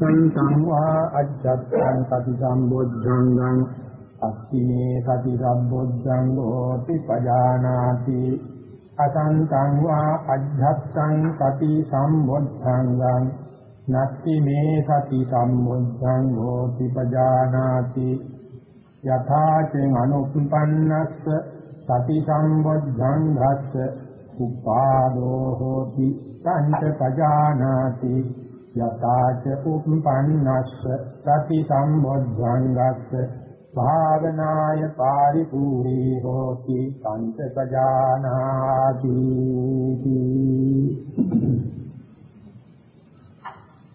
සන්තං වා අජ්ජත්තං සති සම්බොද්ධංගං අස්සිනේ සති සම්බොද්ධං හෝති පජානාති අසන්තං වා අජ්ජත්තං සති සම්බොද්ධංගං නත්ති මේ සති සම්බොද්ධං හෝති පජානාති යථාචෙන් අනුප්පන්නස්ස සති සම්බොද්ධං ධස්ස උපාදෝ හෝති සංච පජානාති යතාච උප්පන්නස්ස සති සම්බොද්ධංගස්ස භාවනාය පාරිපූර්ණී හෝති පංචපජානාති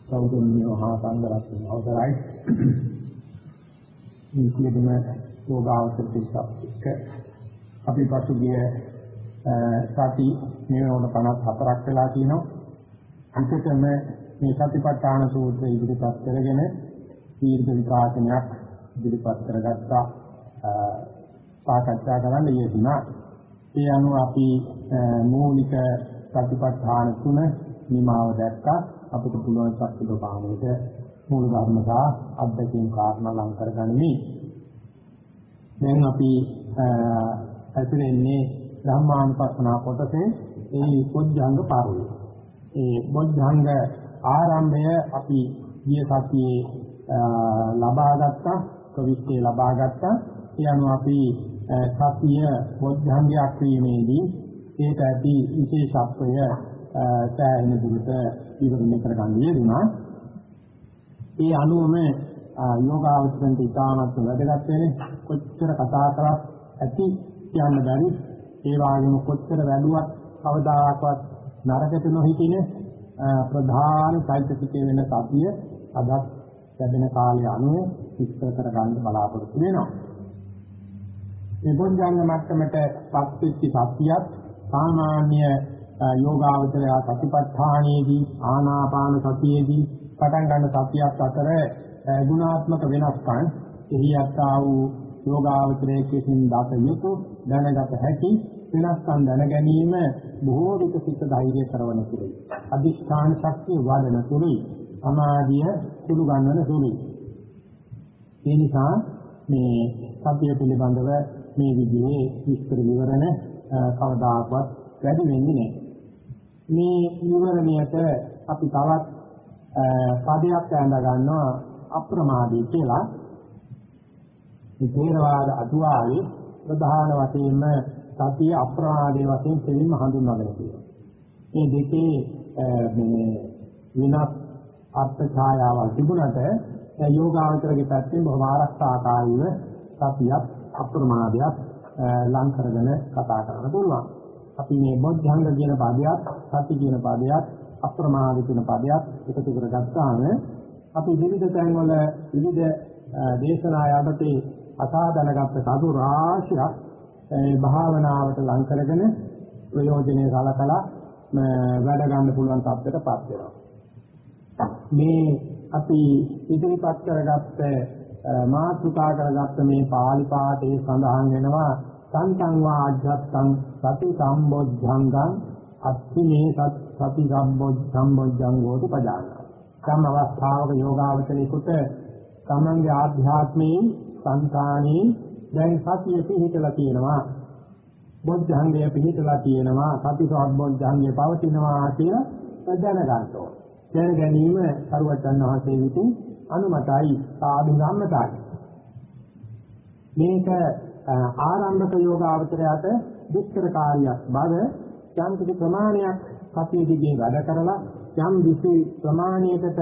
සෞතුන්‍යෝ හා සංගරත්න අවසරයි. මේ කියදම යෝගාවචර පිටසක් අපි පසුගිය සති මෙවන 54ක් වෙලා තිනවා අන්තිමට මේ සතිපට්ඨාන සූත්‍රය ඉදිරිපත් කරගෙන දීර්ඝ විකාශනයක් ඉදිරිපත් කරගත්තා සාකච්ඡා කරන්න යෙදුණා. ඒ අනුව අපි මූලික සතිපට්ඨාන තුන නිමාව දැක්කා. අපිට පුළුවන් සත්‍ය ප්‍රමාණයට මූල ධර්ම සහ අධ්‍යක්ෂින් කාරණා ලං කරගනිමි. දැන් අපි ඇතුළෙන්නේ ධම්මානුපස්සනා කොටසේ ඒ පොඥංග පාරුවේ. ඒ පොඥංග ආරම්භය අපි ගිය සතියේ ලබා ගත්තා ප්‍රවිෂ්ඨේ ලබා ගත්තා. ඒ අනුව අපි සතිය බොද්ධංගයක් වීමේදී ඒට ඇති විශේෂත්වය සෑහෙන දුරට විවරණය කරගන්න යෙදුනා ඒ අනුවම යෝගාවචරන්ට ඉතාමත් වැදගත් වෙන්නේ කොච්චර කතා කරත් ඇති කියන්න බැරි. ඒ වගේම කොච්චර වැළුවත් කවදාකවත් නරකට නොහිටිනේ. ප්‍රධාන චෛතසිකයේ වෙන සතිය අදත් ලැබෙන කාලය අනුව විස්තර කර ගන්න බලාපොරොත්තු වෙනවා. මේ බොද්ධංග මට්ටමට පත්වෙච්ච සතියත් සාමාන්‍ය යෝගාවචරය සතිපට්ඨානයේදී ආනාපාන සතියේදී පටන් ගන්න සතියත් අතර ගුණාත්මක වෙනස්කම් එහි යත්තා වූ යෝගාවචරයේ කිසිම දත යුතු දැනගත හැකි වෙනස්කම් දැන ගැනීම බොහෝ විට සිත ධෛර්ය කරවන සුළුයි. අධිෂ්ඨාන ශක්තිය වඩන සුළුයි. සමාධිය සුළු ගන්නන සුළුයි. ඒ නිසා මේ සතිය පිළිබඳව මේ විදිහේ විස්තර විවරණ කවදාකවත් වැඩි වෙන්නේ නැහැ. මේ විවරණයට අපි තවත් පදයක් ඇඳ ගන්නවා අප්‍රමාදී කියලා. මේ තේරවාද අතුවාවේ ප්‍රධාන වශයෙන්ම සතිය අප්‍රමාදයේ වශයෙන් දෙලින්ම හඳුන්වගෙන තියෙනවා. මේ දෙකේ මේ වෙනස් අර්ථ ඡායාවල් තිබුණට යෝගාවචරගේ පැත්තෙන් බොහොම ආරක්ෂාකාරීව සතියක් අප්‍රමාදයක් ලං කරගෙන කතා කරන්න පුළුවන්. අපි මේ බොද්ධංග කියන පදයක්, සති කියන පදයක්, අප්‍රමාද කියන පදයක් එකතු කරගත්තාම අපි විවිධ තැන්වල විවිධ දේශනා යටතේ අසා දැනගත්ත සතු රාශියක් භාවනාවට ලං කරගෙන ප්‍රයෝජනේ සලකලා වැඩ ගන්න පුළුවන් තත්ත්වයටපත් වෙනවා. මේ අපි ඉදිරිපත් කරගත්ත මාතෘකා කරගත්ත මේ පාළි පාඨයේ සඳහන් වෙනවා සන්තං වා අජ්ජත්තං සති සම්බොද්ධංගං අත්ථිනේ සති සම්බොද්ධං වූ පදාන. සම් අවස්ථාවක යෝගාවචරේකට තමන්ගේ ආධ්‍යාත්මයේ සංකාණී දැන් සතිය පිහිටලා තියෙනවා. බොද්ධංගය පිහිටලා තියෙනවා. සති සම්බොද්ධංගය පවතිනවා කියලා දැනගන්න ඕන. දැන ගැනීම සරුවචන් වහන්සේ විසින් අනුමතයි සාදු ධම්මතයි. මේක ආරම්භක යෝගාවචරයට දුෂ්කර කාර්යයක් බව යම් කිසි ප්‍රමාණයක් සතිය දිගේ වැඩ කරලා යම් කිසි ප්‍රමාණයකට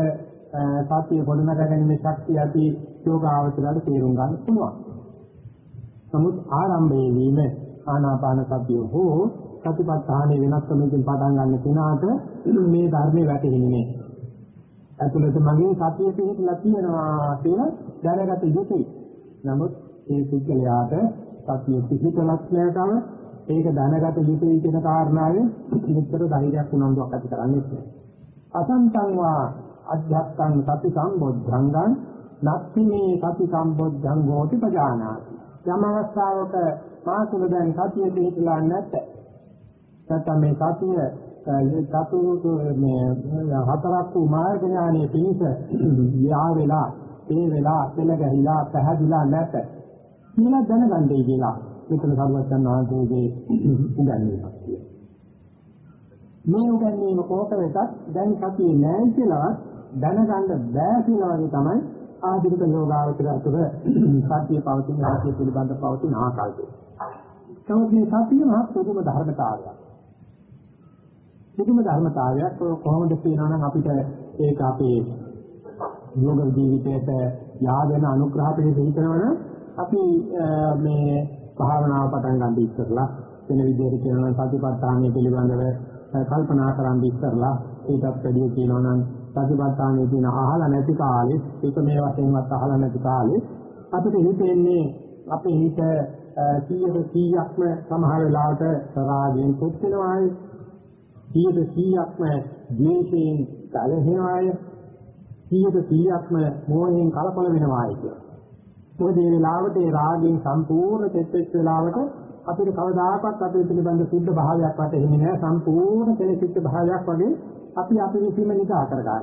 සතිය ගොඩනගා ගැනීමේ ශක්තිය ඇති යෝගාවචරයට තේරුම් ගන්න පුළුවන්. නමුත් ආරම්භයේදීම ආනාපාන සතිය හෝ සතිපට්ඨානයේ වෙනස්කමකින් පටන් ගන්න කෙනාට මේ ධර්මයේ වැටෙන්නේ ඇතුළත මගේ සතිය පිහිටලා තියෙනවා කියලා දැනගත යුතුයි. නමුත් ඒ පුද්ගලයාට සතිය පිහිටලක් නැතම ඒක දැනගත යුතුයි කියන කාරණාවෙන් නිතර ධෛර්යයක් උනන්දුවක් ඇති කරන්නේ නැහැ. අසන්තං වා අධ්‍යාත්මං සති සම්බොද්ධංගං නත්තිමේ සති සම්බොද්ධං හෝති පජානාති. යම් අවස්ථාවක මාසුල දැන් සතිය පිහිටලා නැත්te. නැත්නම් මේ සතිය චතුරු මේ හතරක් වූ මාර්ග ඥානයේ පිහිට යා වෙලා ඒ වෙලා පෙළ ගැහිලා පැහැදිලා නැත කියලා දැනගන්නයි කියලා මෙතන සරුවචන් වහන්සේගේ උගන්වීමක් තියෙනවා. මේ උගන්වීම කෝක වෙතත් දැන් සතියේ නැහැ කියලා දැනගන්න බෑ කියලා වගේ තමයි ආධික යෝගාවචර අතර සතිය පවතින සතිය පිළිබඳ පවතින ආකාරය. නමුත් මේ සතිය මහ පුදුම ධර්මතාවයක්. පුදුම ධර්මතාවයක් කොහොමද කියනවා නම් අපිට ඒක අපේ යෝග ජීවිතයට යාදෙන අනුග්‍රහ පිළිබඳ හිතනවනම් අපි මේ භාවනාව පටන් ගන්න ඉස්සරලා වෙන විදිහට කියනවා නම් සතිපට්ඨානය පිළිබඳව කල්පනා කරන් ඉස්සරලා ඊටත් වැඩිය කියනවා නම් සතිපට්ඨානයේ තියෙන අහලා නැති කාලේ ඒක මේ වශයෙන්වත් අහලා නැති කාලේ අපිට හිතෙන්නේ අපේ හිත 100 100ක්ම සමහර වෙලාවට රාගයෙන් පුත් වෙනවායි. 100 100ක්ම ද්වේෂයෙන් කලහෙනවායි 100 100ක්ම මෝහයෙන් කලකොල වෙනවායි කියලා. මොකද මේ වෙලාවට ඒ රාගයෙන් සම්පූර්ණ තෙත්ෙච්ච වෙලාවට අපිට කවදාකවත් අපේ පිළිබඳ සුද්ධ භාවයක් වටෙන්නේ නැහැ සම්පූර්ණ කෙලෙසිච්ච භාවයක් වගේ අපි අපි විසීම නිකා කරගන්නවා.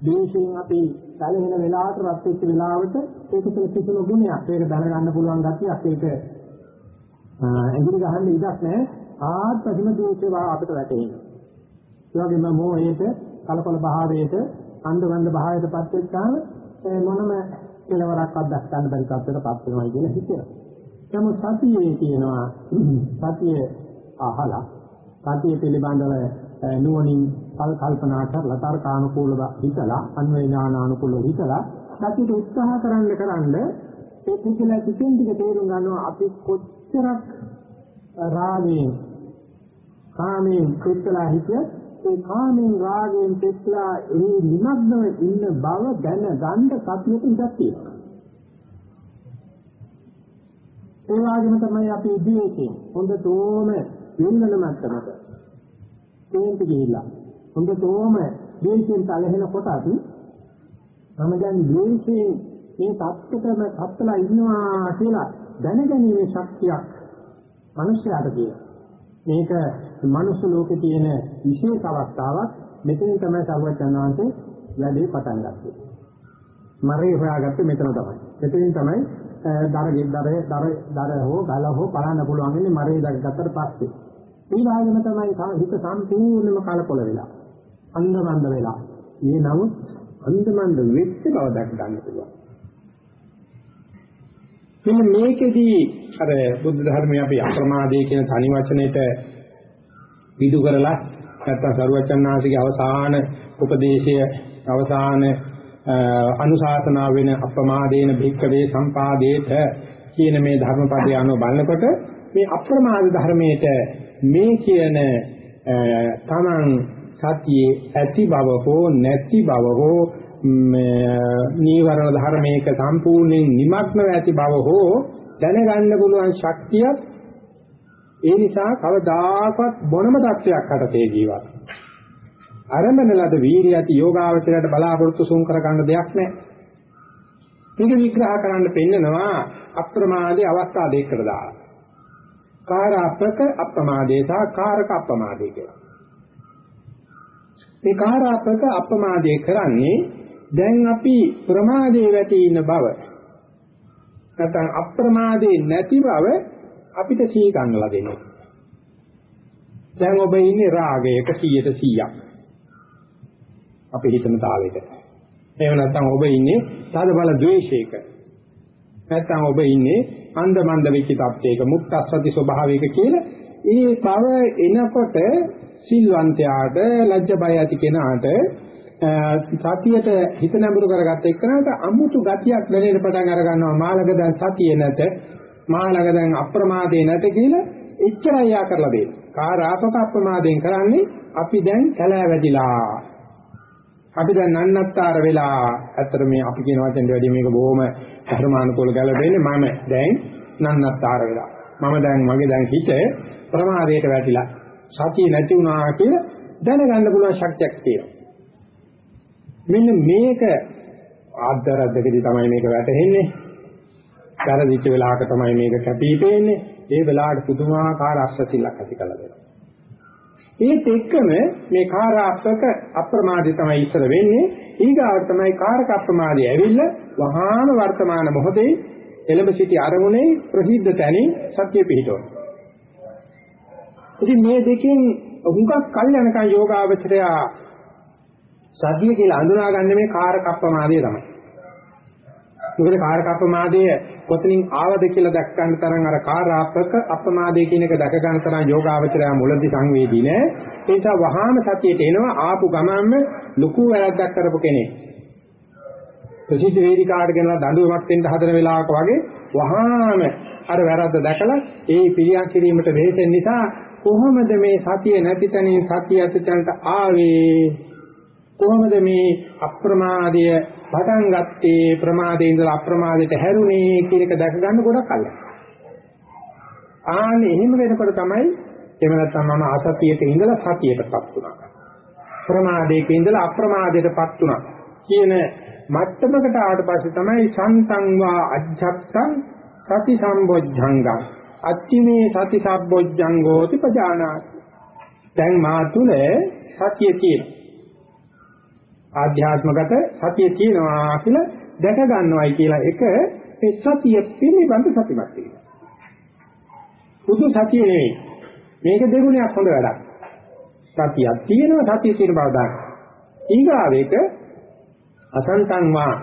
දේශයෙන් අපි සැලෙන වෙලාවට රත් වෙච්ච වෙලාවට ඒක තුළ කිසිම ගුණයක් ඒක දැනගන්න පුළුවන් ගැතියක් ඒක ඇඟිලි ගහන්න ඉඩක් නැහැ ආත්මහිම දෝෂේ වා අපිට වැටෙනවා. ඒ වගේම මොහේට කලකොල භාවයට අන්ධවන්ද භාවයටපත් වෙච්චාම මොනම කෙලවරක් අත්දැක ගන්න බැරි තත්ත්වයකටපත් වෙනවා කියලා හිතෙනවා. නමුත් සතියේ තියෙනවා සතිය අහලා සතිය පිළිබඳව නුවණින් කල් කල්පනා කරලා තර්කානුකූලව හිතලා අන්වේ ඥානානුකූලව හිතලා සතියට උත්සාහ කරන්න කරන්න ඒ පුදුලා කිසිම ටික තේරුම් ගන්නවා අපි කොච්චරක් රාගයෙන් කාමයෙන් පිටලා හිතිය ඒ කාමයෙන් රාගයෙන් පිටලා ඒ නිමග්නව ඉන්න බව දැන ගන්න සතියට ඉඩක් තියෙනවා. ඒ වගේම තමයි අපි ඉදිරියෙන් හොඳටම වෙන්නන මට්ටමක තේන්ට ගිහිල්ලා හොඳටම ද්වේෂයෙන් තලහෙන කොටත් මම දැන් ද්වේෂයෙන් මේ தත්ත්වකම තත්ත්වලා ඉන්නවා කියලා දැනගැනීමේ ශක්තියක් මිනිස්යාට තියෙනවා. මේක මනුස්ස ලෝකේ තියෙන විශේෂ අවස්ථාවක් මෙතනින් තමයි සර්වඥාන්සේ වැඩේ පටන් ගත්තේ. මරේ හොයාගත්තේ මෙතන තමයි. මෙතනින් තමයි දරගේ දරේ දර දර හෝ ගල හෝ බලන්න පුළුවන් ඉන්නේ මරේ දගත්තට පස්සේ. ඒ වගේම තමයි හිත සම්පූර්ණයෙන්ම කලකොල වෙලා. අන්ධමන්ද වෙලා. මේ නමුත් අන්ධමන්ද වෙච්ච බව දැක ගන්න පුළුවන්. මෙන්න මේකෙදී අර බුද්ධ ධර්මයේ අපි අප්‍රමාදයේ කියන තනි වචනෙට විදු කරලා නැත්තම් සරුවචන්නාංශගේ අවසාන උපදේශය අවසාන අනුශාසනාව වෙන අප්‍රමාදේන භික්කවේ සම්පාදේත කියන මේ ධර්මපදය අනුව බලනකොට මේ අප්‍රමාද ධර්මයේට මේ කියන තමන් සතියේ ඇති බව හෝ නැති බව හෝ නීවරණ ධර්මයක සම්පූර්ණයෙන් নিমগ্নව ඇති බව හෝ දැනගන්න පුළුවන් ශක්තිය ඒ නිසා කවදාකවත් මොනම தත්වයක් හටතේ ජීවත්. ආරම්භන ලද වීර්ය ඇති යෝගාවචරයට බලාපොරොත්තු සූම් කර ගන්න දෙයක් නැහැ. මේක විග්‍රහ කරන්න පෙන්නනවා අප්‍රමාදී අවස්ථා දෙකකට දාලා. කාරාපක අප්‍රමාදේ සහ කාරක අප්‍රමාදේ කියලා. මේ කාරාපක අප්‍රමාදේ කරන්නේ දැන් අපි ප්‍රමාදේ වැටී ඉන්න බව. නැත්නම් අප්‍රමාදේ නැති බව අපිට සී ගන්නලා දෙනවා. දැන් ඔබ ඉන්නේ රාගයක 100ට 100ක්. අපි හිතන තාලෙට. එහෙම නැත්නම් ඔබ ඉන්නේ තද බල ද්වේෂයක. නැත්නම් ඔබ ඉන්නේ අන්ධ මන්ද වෙච්ච තත්ත්වයක මුක්තස්සති ස්වභාවයක කියලා ඒ බව එනකොට සිල්වන්තයාට ලැජ්ජ බය ඇති කෙනාට සතියට හිත නැඹුරු කරගත්ත එක්කනට අමුතු ගතියක් දැනෙන්න පටන් අර ගන්නවා මාළක දැන් සතිය නැත මාළක දැන් අප්‍රමාදේ නැත කියලා එච්චරයි යා කරලා දෙන්නේ. කාරාපක අප්‍රමාදයෙන් කරන්නේ අපි දැන් කැලෑ වැඩිලා අපි දැන් නන්නත්තර වෙලා ඇත්තට මේ අපි කියන වචෙන්ට වැඩිය මේක බොහොම ධර්මානුකූල ගැලපෙන්නේ මම දැන් නන්නත්තර වෙලා. මම දැන් මගේ දැන් හිත ප්‍රමාදයට වැටිලා සතිය නැති වුණා කියලා දැනගන්න පුළුවන් ශක්තියක් තියෙනවා. මෙන්න මේක ආද්දරද්දකදී තමයි මේක වැටහෙන්නේ. කරදිච්ච වෙලාවක තමයි මේක කැපී පෙනෙන්නේ. ඒ වෙලාවට පුදුමාකාර අස්සසිලක් ඇති කළ දෙනවා. ඒත් එක්කම මේ කාරාත්මක අප්‍රමාදී තමයි ඉස්සර වෙන්නේ. ඊගාවට තමයි කාරක අප්‍රමාදී ඇවිල්ලා වහාම වර්තමාන මොහොතේ එළඹ සිටි අරමුණේ ප්‍රසිද්ධ තැනින් සත්‍ය පිහිටවන. ඉතින් මේ දෙකෙන් හුඟක් කල් යනකම් යෝගාවචරය සතිය කියලා අඳුනාගන්නේ මේ කාරක අප්‍රමාදය තමයි. මොකද කාරක අප්‍රමාදය කොතනින් ආවද කියලා දැක් ගන්න තරම් අර කාරාපක අප්‍රමාදය කියන එක දැක ගන්න තරම් යෝගාවචරය මුලදී සංවේදී නෑ. ඒ නිසා වහාම සතියට එනවා ආපු ගමන්ම ලুকু වැරද්දක් කරපු කෙනෙක්. ප්‍රසිද්ධ වේදිකාවට ගෙනලා දඬුවමක් දෙන්න හදන වෙලාවක වගේ වහාම අර වැරද්ද දැකලා ඒ පිළියම් කිරීමට වෙහෙසෙන නිසා කොහොමද මේ සතිය නැති තැනින් සතිය ඇතිතැනට ආවේ කොහොමද මේ අප්‍රමාදය පටන් ගත්තේ ප්‍රමාදේ ඉඳලා අප්‍රමාදයට හැරුණේ කියන එක දැක ගන්න ගොඩක් අල්ල. ආන්නේ එහෙම වෙනකොට තමයි එහෙම නැත්නම් මම අසතියට ඉඳලා සතියටපත් වුණා. ප්‍රමාදයක ඉඳලා අප්‍රමාදයටපත් වුණා කියන මට්ටමකට ආවට පස්සේ තමයි සන්තං වා අජ්ජත්තං සති සම්බොජ්ජංගං අත්තිමේ සති සම්බොජ්ජංගෝති පජානාති. දැන් මා තුල සතිය තියෙනවා. ආධ්‍යාත්මගත සතිය තියෙනවා කියලා දැක ගන්නවයි කියලා එක මේ සතිය පිළිබඳ සතිමත් වීම. සුදු සතිය නෙවෙයි. මේක දෙගුණයක් හොඳ වැඩක්. සතියක් තියෙනවා සතිය තියෙන බව දාන්න. ඊගාවෙක අසන්තං වා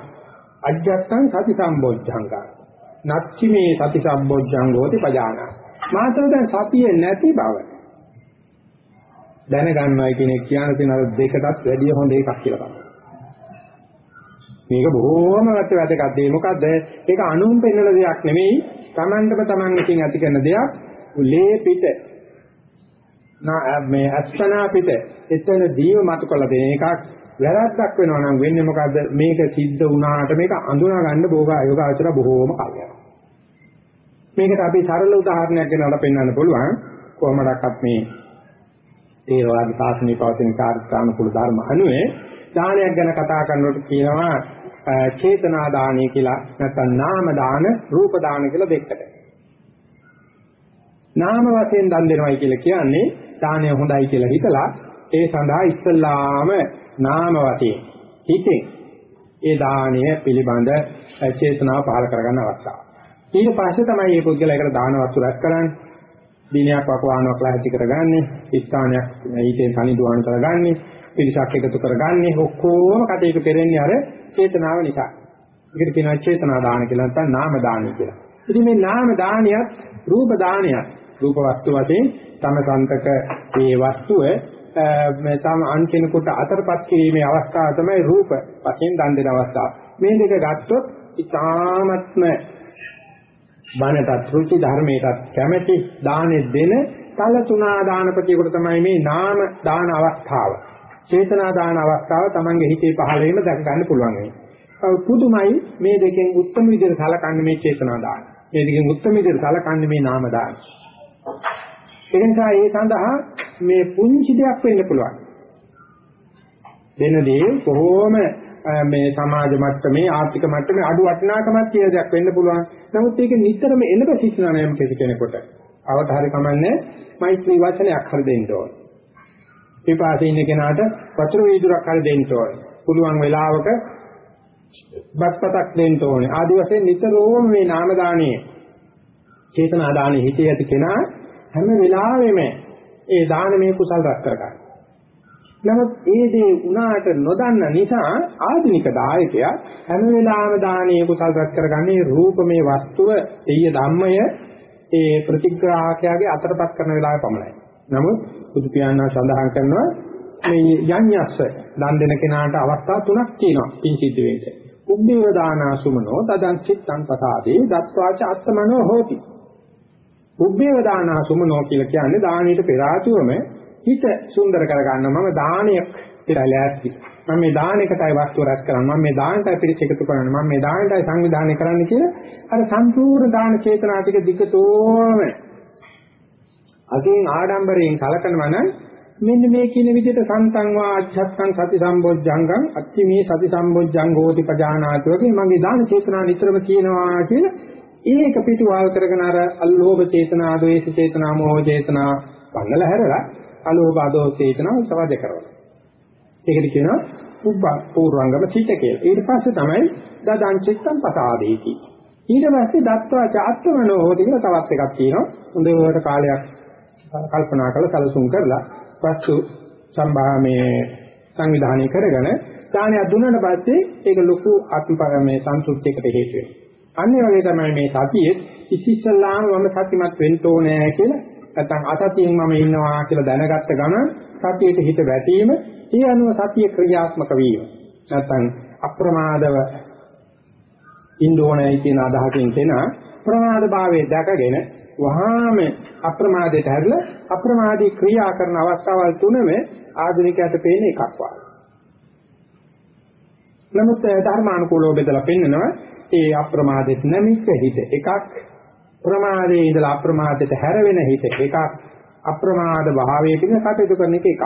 අජ්ජත්තං සති සම්බොජ්ජංගා. නච්චි මේ සති සම්බොජ්ජංගෝති පජානා. මාතර දැන් සතිය නැති බව දැනගන්නවයි කියන එක කියන තැන අර දෙකටත් වැඩිය හොඳ එකක් කියලා බලන්න. මේක බොහෝම වැදගත් දෙයක්. මොකද ඒක අනුන් පෙන්නන දෙයක් නෙමෙයි. Tamanටම Taman එකකින් ඇති කරන දෙයක්. ලේ පිට මේ අස්තනා පිට එතන දීව මතු කළ දෙන එකක් වැරද්දක් වෙනවා නම් වෙන්නේ මොකද්ද මේක සිද්ධ වුණාට මේක අඳුනා ගන්න බෝගා යෝගාචර බොහෝම කල් මේකට අපි සරල උදාහරණයක් ගෙනල්ලා පෙන්වන්න පුළුවන් කොහොමඩක්වත් මේ තේරවාද සාසනීය පවතින කාර්යානුකූල ධර්ම අනුවේ දානයක් ගැන කතා කරනකොට කියනවා චේතනා දානය කියලා නැත්නම් නාම දාන රූප දාන කියලා දෙකට. නාම වශයෙන් දන් දෙනවයි කියලා කියන්නේ දානය හොඳයි කියලා හිතලා ඒ සඳහා ඉස්සල්ලාම නාම වශයෙන් හිතෙන් ඒ දානය පිළිබඳ චේතනාව පහළ කරගන්න අවස්ථාව. ඊට පස්සේ තමයි මේ පුද්ගලයා ඒකට දාන වස්තු රැස් කරන්නේ. දිනයක් වකවානුවක් ලැහැටි කරගන්නේ, ස්ථානයක් ඊටෙන් සනිදුවහන් කරගන්නේ, පිරිසක් එකතු කරගන්නේ ඔක්කොම කටයුතු කරන්නේ අර චේතනාව නිසා. ඒකට කියනවා චේතනා දාන කියලා නැත්නම් නාම දානය කියලා. ඉතින් මේ නාම දානියත් රූප දානියත් රූප වස්තු වශයෙන් තම සන්තක මේ වස්තුව මේ තම අන් කෙනෙකුට අතරපත් කිරීමේ අවස්ථාව තමයි රූප වශයෙන් දන් දෙන අවස්ථාව. මේ දෙක ගත්තොත් ඉතාමත්ම බණටත් රුචි ධර්මයටත් කැමැති දානෙ දෙන තල තුනා දානපතියෙකුට තමයි මේ නාම දාන අවස්ථාව. චේතනා දාන අවස්ථාව Tamange හිතේ පහළ වීම දැක ගන්න පුළුවන් වෙන්නේ. පුදුමයි මේ දෙකෙන් උත්තම විදිහට සලකන්නේ මේ චේතනා දාන. මේ දෙකෙන් උත්තම විදිහට සලකන්නේ මේ නාම දාන. ඒ නිසා ඒ සඳහා මේ පුංචි දෙයක් වෙන්න පුළුවන්. දෙන දේ කොහොම මේ සමාජ මට්ටමේ ආර්ථික මට්ටමේ අඩු වටිනාකමක් කියන දෙයක් වෙන්න පුළුවන්. නමුත් ඒක නිතරම එළඹ සිටිනා නම් කෙනෙකුට අවතාරය කමන්නේ මෛත්‍රී වචනයක් හරි දෙන්න ඕන. පිපාසයේ ඉන්න කෙනාට වතුර වීදුරක් හරි දෙන්න ඕන. පුළුවන් වෙලාවක බත්පතක් දෙන්න ඕනේ. ආදි වශයෙන් නිතරම මේ නාම දාණය චේතනා දාණය හිතේ ඇති කෙනා හැම වෙලාවෙම ඒ දානමය කුසල් රැස් කරගන්නවා. නමුත් ඒ දේ උනාට නොදන්න නිසා ආධුනික දායකයා හැම වෙලාවෙම දානීය කුසල් රැස් කරගන්නේ රූපමේ වස්තුව එය ධම්මය ඒ ප්‍රතිග්‍රාහකයාගේ අතරපත් කරන වෙලාවේ පමණයි. නමුත් බුදු පියාණන් සඳහන් කරනවා මේ යඤ්ඤස්ස දන් දෙන කෙනාට අවස්ථා තුනක් තියෙනවා පින් සිද්ධ වෙන්නේ. උබ්බේව දානාසුමනෝ තදං චිත්තං පසාදේ දත්වාච අත්තමනෝ හෝති. උබ්බේව දානාසුමනෝ කියලා කියන්නේ දානීයට පෙර ආතුවම හිත සුන්දර කරගන්න මම දානයක් කියලා ලෑස්ති. මම මේ දාන එකටයි වස්තුව රැස් කරන්නේ මම මේ දානටයි පිළිච එකතු කරන්නේ මම මේ දානටයි සංවිධානය කරන්නේ කියලා අර සම්පූර්ණ දාන චේතනා ටික දිගටම අදින් ආඩම්බරයෙන් කලකනවා නම් මෙන්න මේ කියන විදිහට සන්තං වා අජ්ජත්සං සති සම්බොජ්ජංගං අත්ති මේ සති සම්බොජ්ජංගෝති පජානාති වගේ මගේ දාන චේතනා නිතරම කියනවා කියලා ඒක පිටුවාල් කරගෙන අර අල්ලෝභ චේතනා, ද්වේෂ චේතනා, මෝහ චේතනා පන්නල හැරලා අලෝභ අදෝෂ චේතනා සවද කරනවා. ඒකට කියනවා උබ්බා පූර්වංගම චිත්ත කියලා. ඊට පස්සේ තමයි දදං චිත්තං පසාදේති. ඊට පස්සේ දත්වා චාත්මනෝ හොති කියලා තවත් එකක් තියෙනවා. හොඳට කාලයක් කල්පනා කරලා සැලසුම් කරලා වස්තු සම්භාමයේ සංවිධානය කරගෙන දානයක් දුන්නාට පස්සේ ඒක ලොකු ආත්ම මේ සංසුප්තියකට හේතු වෙනවා. අනිත් වගේ තමයි මේ සතියේ ඉතිස්සල්ලාම මම සතිමත් වෙන්න ඕනේ කියලා නැත්නම් අසතියෙන් මම ඉන්නවා කියලා දැනගත්ත ගමන් සතියට හිත වැටීම ඒ අනුව සතිය ක්‍රියාත්මක වීම නැත්නම් අප්‍රමාදව ඉන්න ඕනේ කියන අදහසින් තෙන ප්‍රමාද භාවයේ දැකගෙන වහාම අප්‍රමාදයට හැරිලා අප්‍රමාදී ක්‍රියා කරන අවස්ථාවල් තුනම ආධුනිකයට පේන එකක් වගේ. නමුත් ධර්මානුකූලව බෙදලා පෙන්නනවා ඒ අප්‍රමාදයට නැමිච්ච හිත එකක්. ප්‍රමාදයේ ඉඳලා අප්‍රමාදයට හැරෙන හිත එකක්. අප්‍රමාද භාවයේ පිළිබඳ කටයුතු කරන එක එකක්.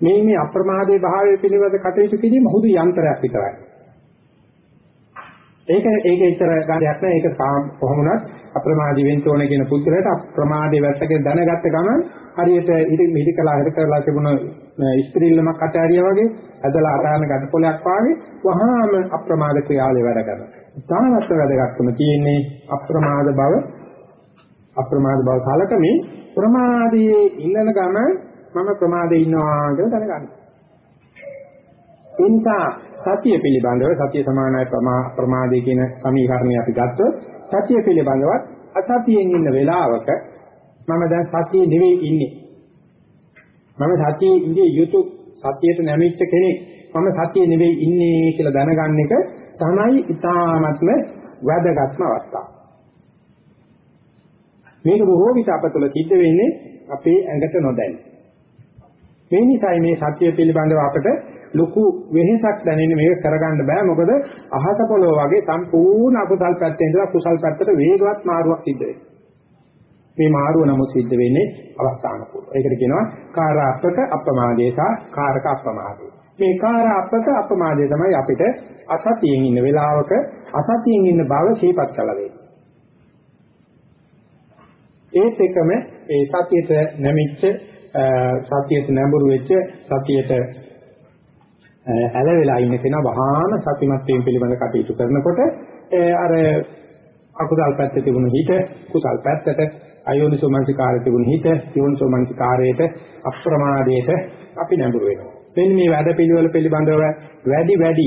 මේ මේ අප්‍රමාදයේ භාවයේ පිළිබඳ කටයුතු කිරීම හුදු යන්ත්‍රයක් විතරයි. ඒක ඒක ඉතර ගාඩයක් නෑ ඒක කොහොමුණත් අප්‍රමාදී වෙන්න ඕනේ කියන පුද්ගලයාට අප්‍රමාදයේ වැටගෙන දැනගත්ත ගමන් හරියට ඉති මිහිකලා හිර කරලා තිබුණ ස්ත්‍රීල්ලමක් අතාරියා වගේ ඇදලා අතාරන ගැට පොලයක් වාගේ වහාම අප්‍රමාද ක්‍රියාවලිය වැඩ කරනවා. තාමත් වැඩගත්කම තියෙන්නේ අප්‍රමාද බව අප්‍රමාද බව කලකමේ ප්‍රමාදයේ ඉන්නන ගමන් මම ප්‍රමාදේ ඉන්නවා කියලා දැනගන්න. එනිසා සතිය පිළිබඳව සතිය සමානයි ප්‍රමාදයේ කියන සමීකරණය අපි ගත්තොත් සතිය පිළිබඳව අසතියෙන් ඉන්න වෙලාවක මම දැන් සතියේ නෙවෙයි ඉන්නේ. මම සතියේ ඉඳී යුතු සතියට නැමිච්ච කෙනෙක්. මම සතියේ නෙවෙයි ඉන්නේ කියලා දැනගන්න එක තමයි ඊ타ත්ම වැදගත්ම අවස්ථාව. මේක බොහෝ විට අප තුළ සිද්ධ වෙන්නේ අපේ ඇඟට නොදැන. මේ නිසායි මේ සත්‍ය පිළිබඳව අපට ලොකු වෙහෙසක් දැනෙන්නේ මේක කරගන්න බෑ මොකද අහස පොළොව වගේ සම්පූර්ණ අකුසල් පැත්තේ ඉඳලා කුසල් පැත්තට වේගවත් මාරුවක් සිද්ධ වෙනවා. මේ මාරුව නමුත් සිද්ධ වෙන්නේ අවස්ථානුකූලව. ඒකට කියනවා කාරාපක අප්‍රමාදේ සහ කාරක අප්‍රමාදේ. මේ කාරාපක අප්‍රමාදේ තමයි අපිට අසතියෙන් ඉන්න වෙලාවක අසතියෙන් ඉන්න බව ශීපත් කළ වෙන්නේ. ඒත් එකම ඒ සතියට නැමිච්ච සතියට නැඹුරු වෙච්ච සතියට ඇල වෙලා ඉන්න කෙනා වහාම සතිමත් වීම පිළිබඳ කටයුතු කරනකොට අර අකුසල් පැත්තේ තිබුණු හිත කුසල් පැත්තට අයෝනිසෝ මනසිකාරයේ තිබුණු හිත යෝනිසෝ මනසිකාරයට අප්‍රමාදයට අපි නැඹුරු වෙනවා. මෙන්න මේ වැඩ පිළිවෙල පිළිබඳව වැඩි වැඩි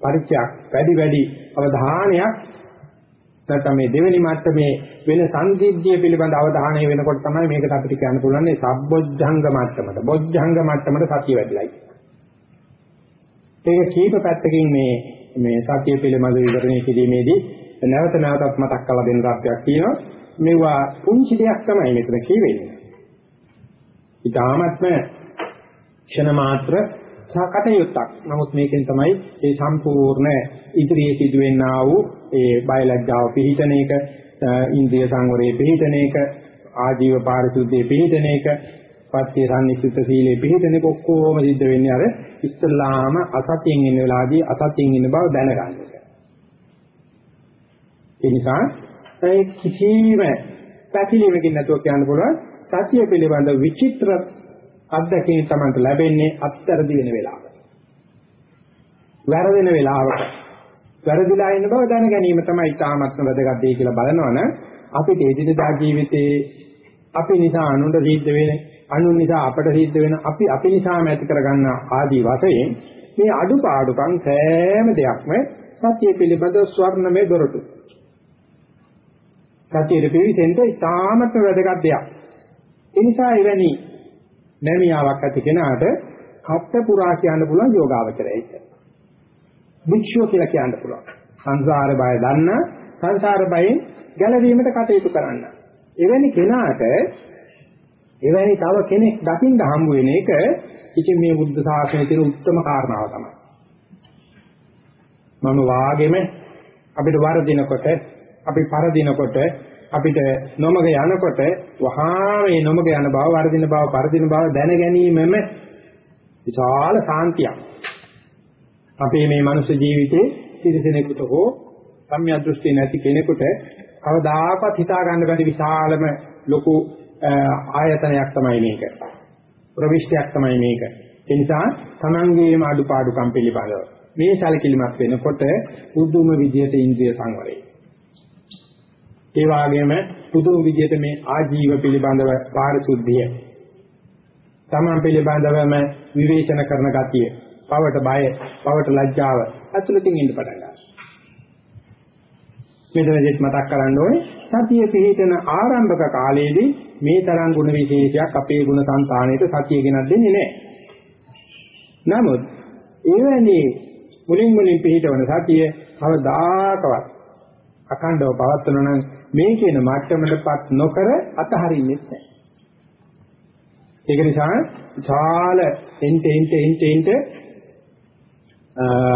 පරිචයක් වැඩි වැඩි අවධානයක් නැත්නම් මේ දෙවෙනි මට්ටමේ වෙන සංදිද්ධිය පිළිබඳ අවධානය වෙනකොට තමයි මේකට අපිට කියන්න පුළුවන් මේ සබ්බොජ්ජංග මට්ටමට බොජ්ජංග මට්ටමට සතිය වැඩිලයි. ඒක කීප පැත්තකින් මේ මේ සතිය පිළිබඳ විවරණය කිරීමේදී නැවත නැවතත් මතක් කරලා දෙන්න තත්ත්වයක් තියෙනවා. මේවා පුංචි දෙයක් තමයි මෙතන කියවෙන්නේ. ඊටාමත්ම ක්ෂණ මාත්‍ර සාකටයුත්තක්. නමුත් මේකෙන් තමයි මේ සම්පූර්ණ ඉදිරියේ සිදුවෙනා වූ ඒ බයලජ්ජාව පිහිටන එක, ඉන්ද්‍රිය සංවරයේ පිහිටන එක, ආජීව පාරිශුද්ධයේ පිහිටන එක, පත්‍ය සම්නිසිත සීලයේ පිහිටන එක ඔක්කොම සිද්ධ වෙන්නේ අර ඉස්සල්ලාම අසතියෙන් ඉන්න වෙලාවදී අසතියෙන් ඉන්න බව දැනගන්න එක. ඒ නිසා ඒ කිසිම පැකිලීමකින් නැතුව කියන්න පුළුවන් සතිය පිළිබඳ විචිත්‍ර අත්දැකීම් තමයි ලැබෙන්නේ අත්තරදි වෙන වෙලාවක. වැරදෙන වෙලාවක. වැරදිලා ඉන්න බව දැන ගැනීම තමයි තාමත්ම වැදගත් දෙය කියලා බලනවනම් අපිට එදිනදා ජීවිතේ අපි නිසා අනුන්ට සිද්ධ වෙන අනුන් නිසා අපට සිද්ධ වෙන අපි අපි නිසාම ඇති කරගන්න ආදී වශයෙන් මේ අඩුපාඩුකම් සෑම දෙයක්ම සත්‍ය පිළිබඳ ස්වර්ණමය දොරටු. සතියේ පිවිසෙන්න ඉතාමත් වැදගත් දෙයක්. ඒ නිසා එවැනි නැමියාවක් ඇති කෙනාට කප්ප පුරා කියන්න පුළුවන් යෝගාවචරයයි. භික්ෂුව කියලා කියන්න පුළුවන්. සංසාර බය දන්න සංසාර බයෙන් ගැලවීමට කටයුතු කරන්න. එවැනි කෙනාට එවැනි තව කෙනෙක් දකින්න හම්බ වෙන එක ඉතින් මේ බුද්ධ ශාසනයේ තියෙන උත්තරම කාරණාව තමයි. මම වාගෙම අපිට වරදිනකොට අපි පරදිනකොට අපිට නොමග යනකොට වහා මේ නොමග යන බව වරදින බව පරදින බව දැන ගැනීමම විශාල සාන්තියක්. අපේ මේ මනුෂ්‍ය ජීවිතේ කිසිසෙනෙකුට හෝ සම්‍යක් දෘෂ්ටි නැති කෙනෙකුට කවදාකවත් හිතා ගන්න බැරි විශාලම ලොකු ආයතනයක් තමයි මේක. ප්‍රවිෂ්ටයක් තමයි මේක. ඒ නිසා තමන්ගේම අඩුපාඩුකම් පිළිබඳව මේ සැලකිලිමත් වෙනකොට පුදුම විදියට ඉන්ද්‍රිය සංවරය. ඒ වගේම පුදුම විදියට මේ ආජීව පිළිබඳව පාරිශුද්ධිය. තමන් පිළිබඳවම විවේචන කරන ගතිය, පවට බය, පවට ලැජ්ජාව අතුලකින් ඉන්න පටන් ගන්නවා. මෙතනදිත් මතක් කරන්න ඕනේ සතිය පිළිතන ආරම්භක කාලයේදී මේ තරම් ගුණ විශේෂයක් අපේ ගුණ సంతාණයට සතිය ගෙනත් දෙන්නේ නැහැ. නමුත් එවැනි මුලින් මුලින් පිළිතවන සතිය කවදාකවත් අඛණ්ඩව පවත්වන නම් මේ කියන මට්ටමටපත් නොකර අතහරින්නේ නැහැ. ඒක නිසා ඡාල එන්ට එන්ට එන්ට එන්ට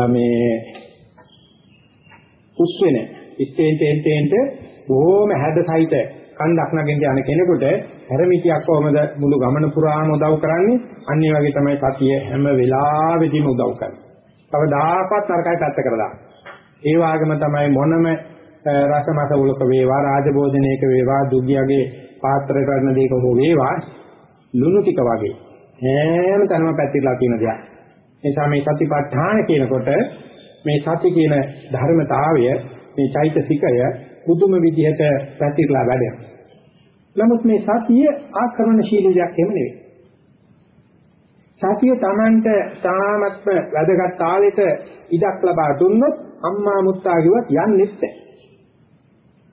මේ කුස්වෙන ඉස්තෙන්ට එන්ට එන්ට බොහොම හැඩසහිත කන්දක් නගින්න යන කෙනෙකුට හැරමිටියක් කොහමද මුළු ගමන පුරාම උදව් කරන්නේ අන්න ඒ වගේ තමයි සතිය හැම වෙලාවෙදීම උදව් කරන්නේ. කවදාකවත් නරකයි පැත්ත කරලා. ඒ වගේම තමයි මොනම රසමස උලක වේවා රාජභෝජනයක වේවා දුගියගේ පාත්‍රයට වඩන දෙයක හෝ වේවා ලුණු ටික වගේ හැම තැනම පැතිරලා තියෙන දෙයක්. ඒ නිසා මේ සතිපට්ඨාන කියනකොට මේ සති කියන ධර්මතාවය මේ චෛතසිකය පුදුම විදිහට පැතිරලා වැඩෙනවා. නමුත් මේ සතිය ආක්‍රමණශීලී දෙයක් එහෙම නෙවෙයි. සතිය Tamanට තාමත්ම වැදගත් තාලෙට ඉඩක් ලබා දුන්නොත් අම්මා මුත්තා කිව්වත් යන්නේ නැහැ.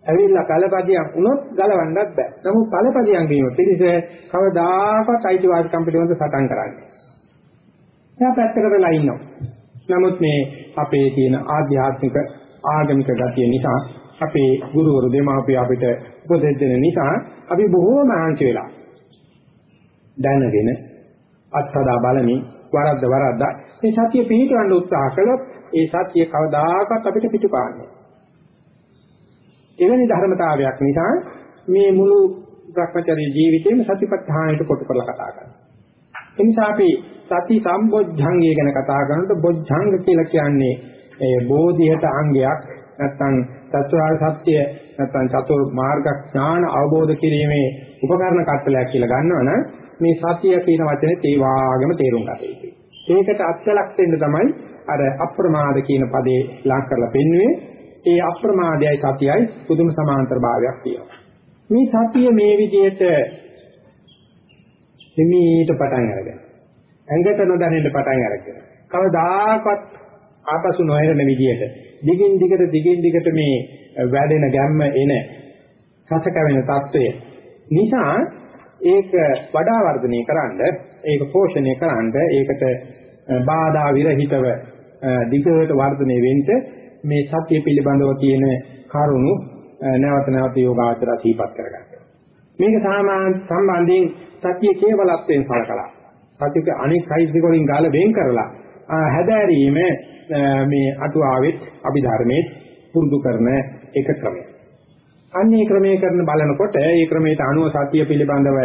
ඇවිල්ලා කලපදියක් වුණොත් ගලවන්නත් බෑ. නමුත් කලපදියන් වීම පිළිස කවදාකවත් අයිතිවාසිකම් පිළිබඳ සටන් කරන්නේ. එයා පැත්තකට වෙලා ඉන්නවා. නමුත් මේ අපේ තියෙන ආධ්‍යාත්මික ආගමික ගතිය නිසා අපේ ගුරුවරු දෙමාපිය අපිට උපදෙස් දෙන නිසා අපි බොහෝම ආංශ වෙලා දැනගෙන අත්හදා බලමින් වරද්ද වරද්ද මේ සතිය පිළිතුරන්න උත්සාහ කළොත් ඒ සතිය කවදාකවත් අපිට පිටුපාන්නේ. එවැනි ධර්මතාවයක් නිසා මේ මුළු භ්‍රමචර්ය ජීවිතේම සතිපට්ඨානයට කොට කරලා කතා කරනවා. ඒ නිසා අපි සති සම්බොජ්ජංගය ගැන කතා කරනකොට බොජ්ජංග කියලා කියන්නේ ඒ බෝධියට අංගයක් නැත්නම් චතුරාර්ය සත්‍ය නැත්නම් චතුර් මාර්ග ඥාන අවබෝධ කිරීමේ උපකරණ කට්ටලයක් කියලා ගන්නවනම් මේ සතිය කියන වචනේ ඒ වාගේම තේරුම් ගත යුතුයි. ඒකට අත්ලක් දෙන්න තමයි අර අප්‍රමාද කියන පදේ ලං කරලා පෙන්වුවේ. ඒ අප්‍රමාදයයි සතියයි පුදුම සමාන්තර භාවයක් තියෙනවා. මේ සතිය මේ විදිහට හිමීට පටන් අරගෙන ඇඟට නොදැනෙන්න පටන් අරගෙන කවදාකවත් ආපසු නොහැරෙන විදියට. දිගින් දිගට දිගින් දිගට මේ වැඩෙන ගැම්ම එන රසකවෙන తত্ত্বය නිසා ඒක වඩා වර්ධනය කරන්න ඒක පෝෂණය කරන්න ඒකට බාධා විරහිතව දිගට වර්ධනය වෙන්න මේ සත්‍ය පිළිබඳව තියෙන කරුණු නැවත නැවත යෝගාචර සීපත් කරගන්න. මේක සාමාන්‍ය සම්බන්ධයෙන් සත්‍ය කේවලත්වයෙන් සලකලා සත්‍යක අනෙක් සයිස් දෙක වලින් ගාලා වෙන් කරලා හැදෑරීම මේ අටුවාවෙත් අභිධර්මයේ පුරුදු කරන එක ක්‍රමයක්. අන්නේ ක්‍රමයේ කරන බලනකොට ඒ ක්‍රමයට අනුව සත්‍ය පිළිබඳව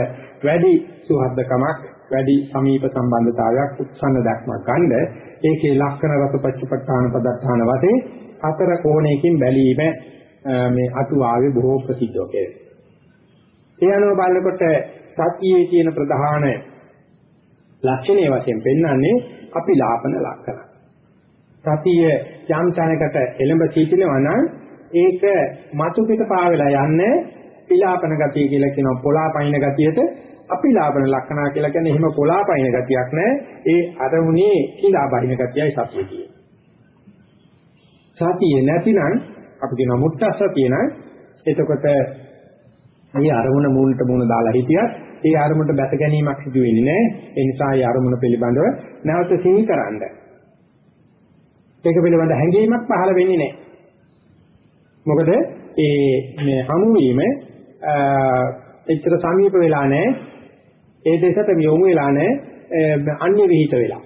වැඩි සුහද්දකමක් වැඩි සමීප සම්බන්ධතාවයක් උත්සන්න දක්මක් ගන්න ඒකේ ලක්ෂණ රසපච්චපට්ඨාන පදත්තාන වශයෙන් හතර කෝණයකින් බැලීම මේ අටුවාවේ බොහෝ ප්‍රසිද්ධව කෙරේ. ඒ අනුව බලනකොට සතියේ තියෙන ප්‍රධාන ලක්ෂණයේ වශයෙන් පෙන්වන්නේ අපිලාපන ලක්ෂණ. සතිය යම් තැනකට එළඹ සිටිනවා නම් ඒක මතු පිට පාවෙලා යන්නේ පිලාපන ගතිය කියලා කියනවා පොලාපයින් ගතියට අපිලාපන ලක්ෂණ කියලා කියන්නේ එහෙම පොලාපයින් ගතියක් නෑ ඒ අරමුණේ කිලාපයින් ගතියයි සතිය කියන්නේ. සතිය නැතිනම් අපි කියන මුට්ටස් සතිය නම් එතකොට මේ අරමුණ මූලට මූණ දාලා හිටියත් ඒ අරමුණට බැස ගැනීමක් සිදු වෙන්නේ නැහැ. ඒ නිසා ඒ අරමුණ පිළිබඳව නැවත සිහි කරන්න. ඒක පිළිබඳ හැඟීමක් පහළ වෙන්නේ නැහැ. මොකද ඒ මේ හමු වීම එච්චර සමීප වෙලා නැහැ. ඒ දෙසට යොමු වෙලා නැහැ අන්‍ය විහිිත වෙලා.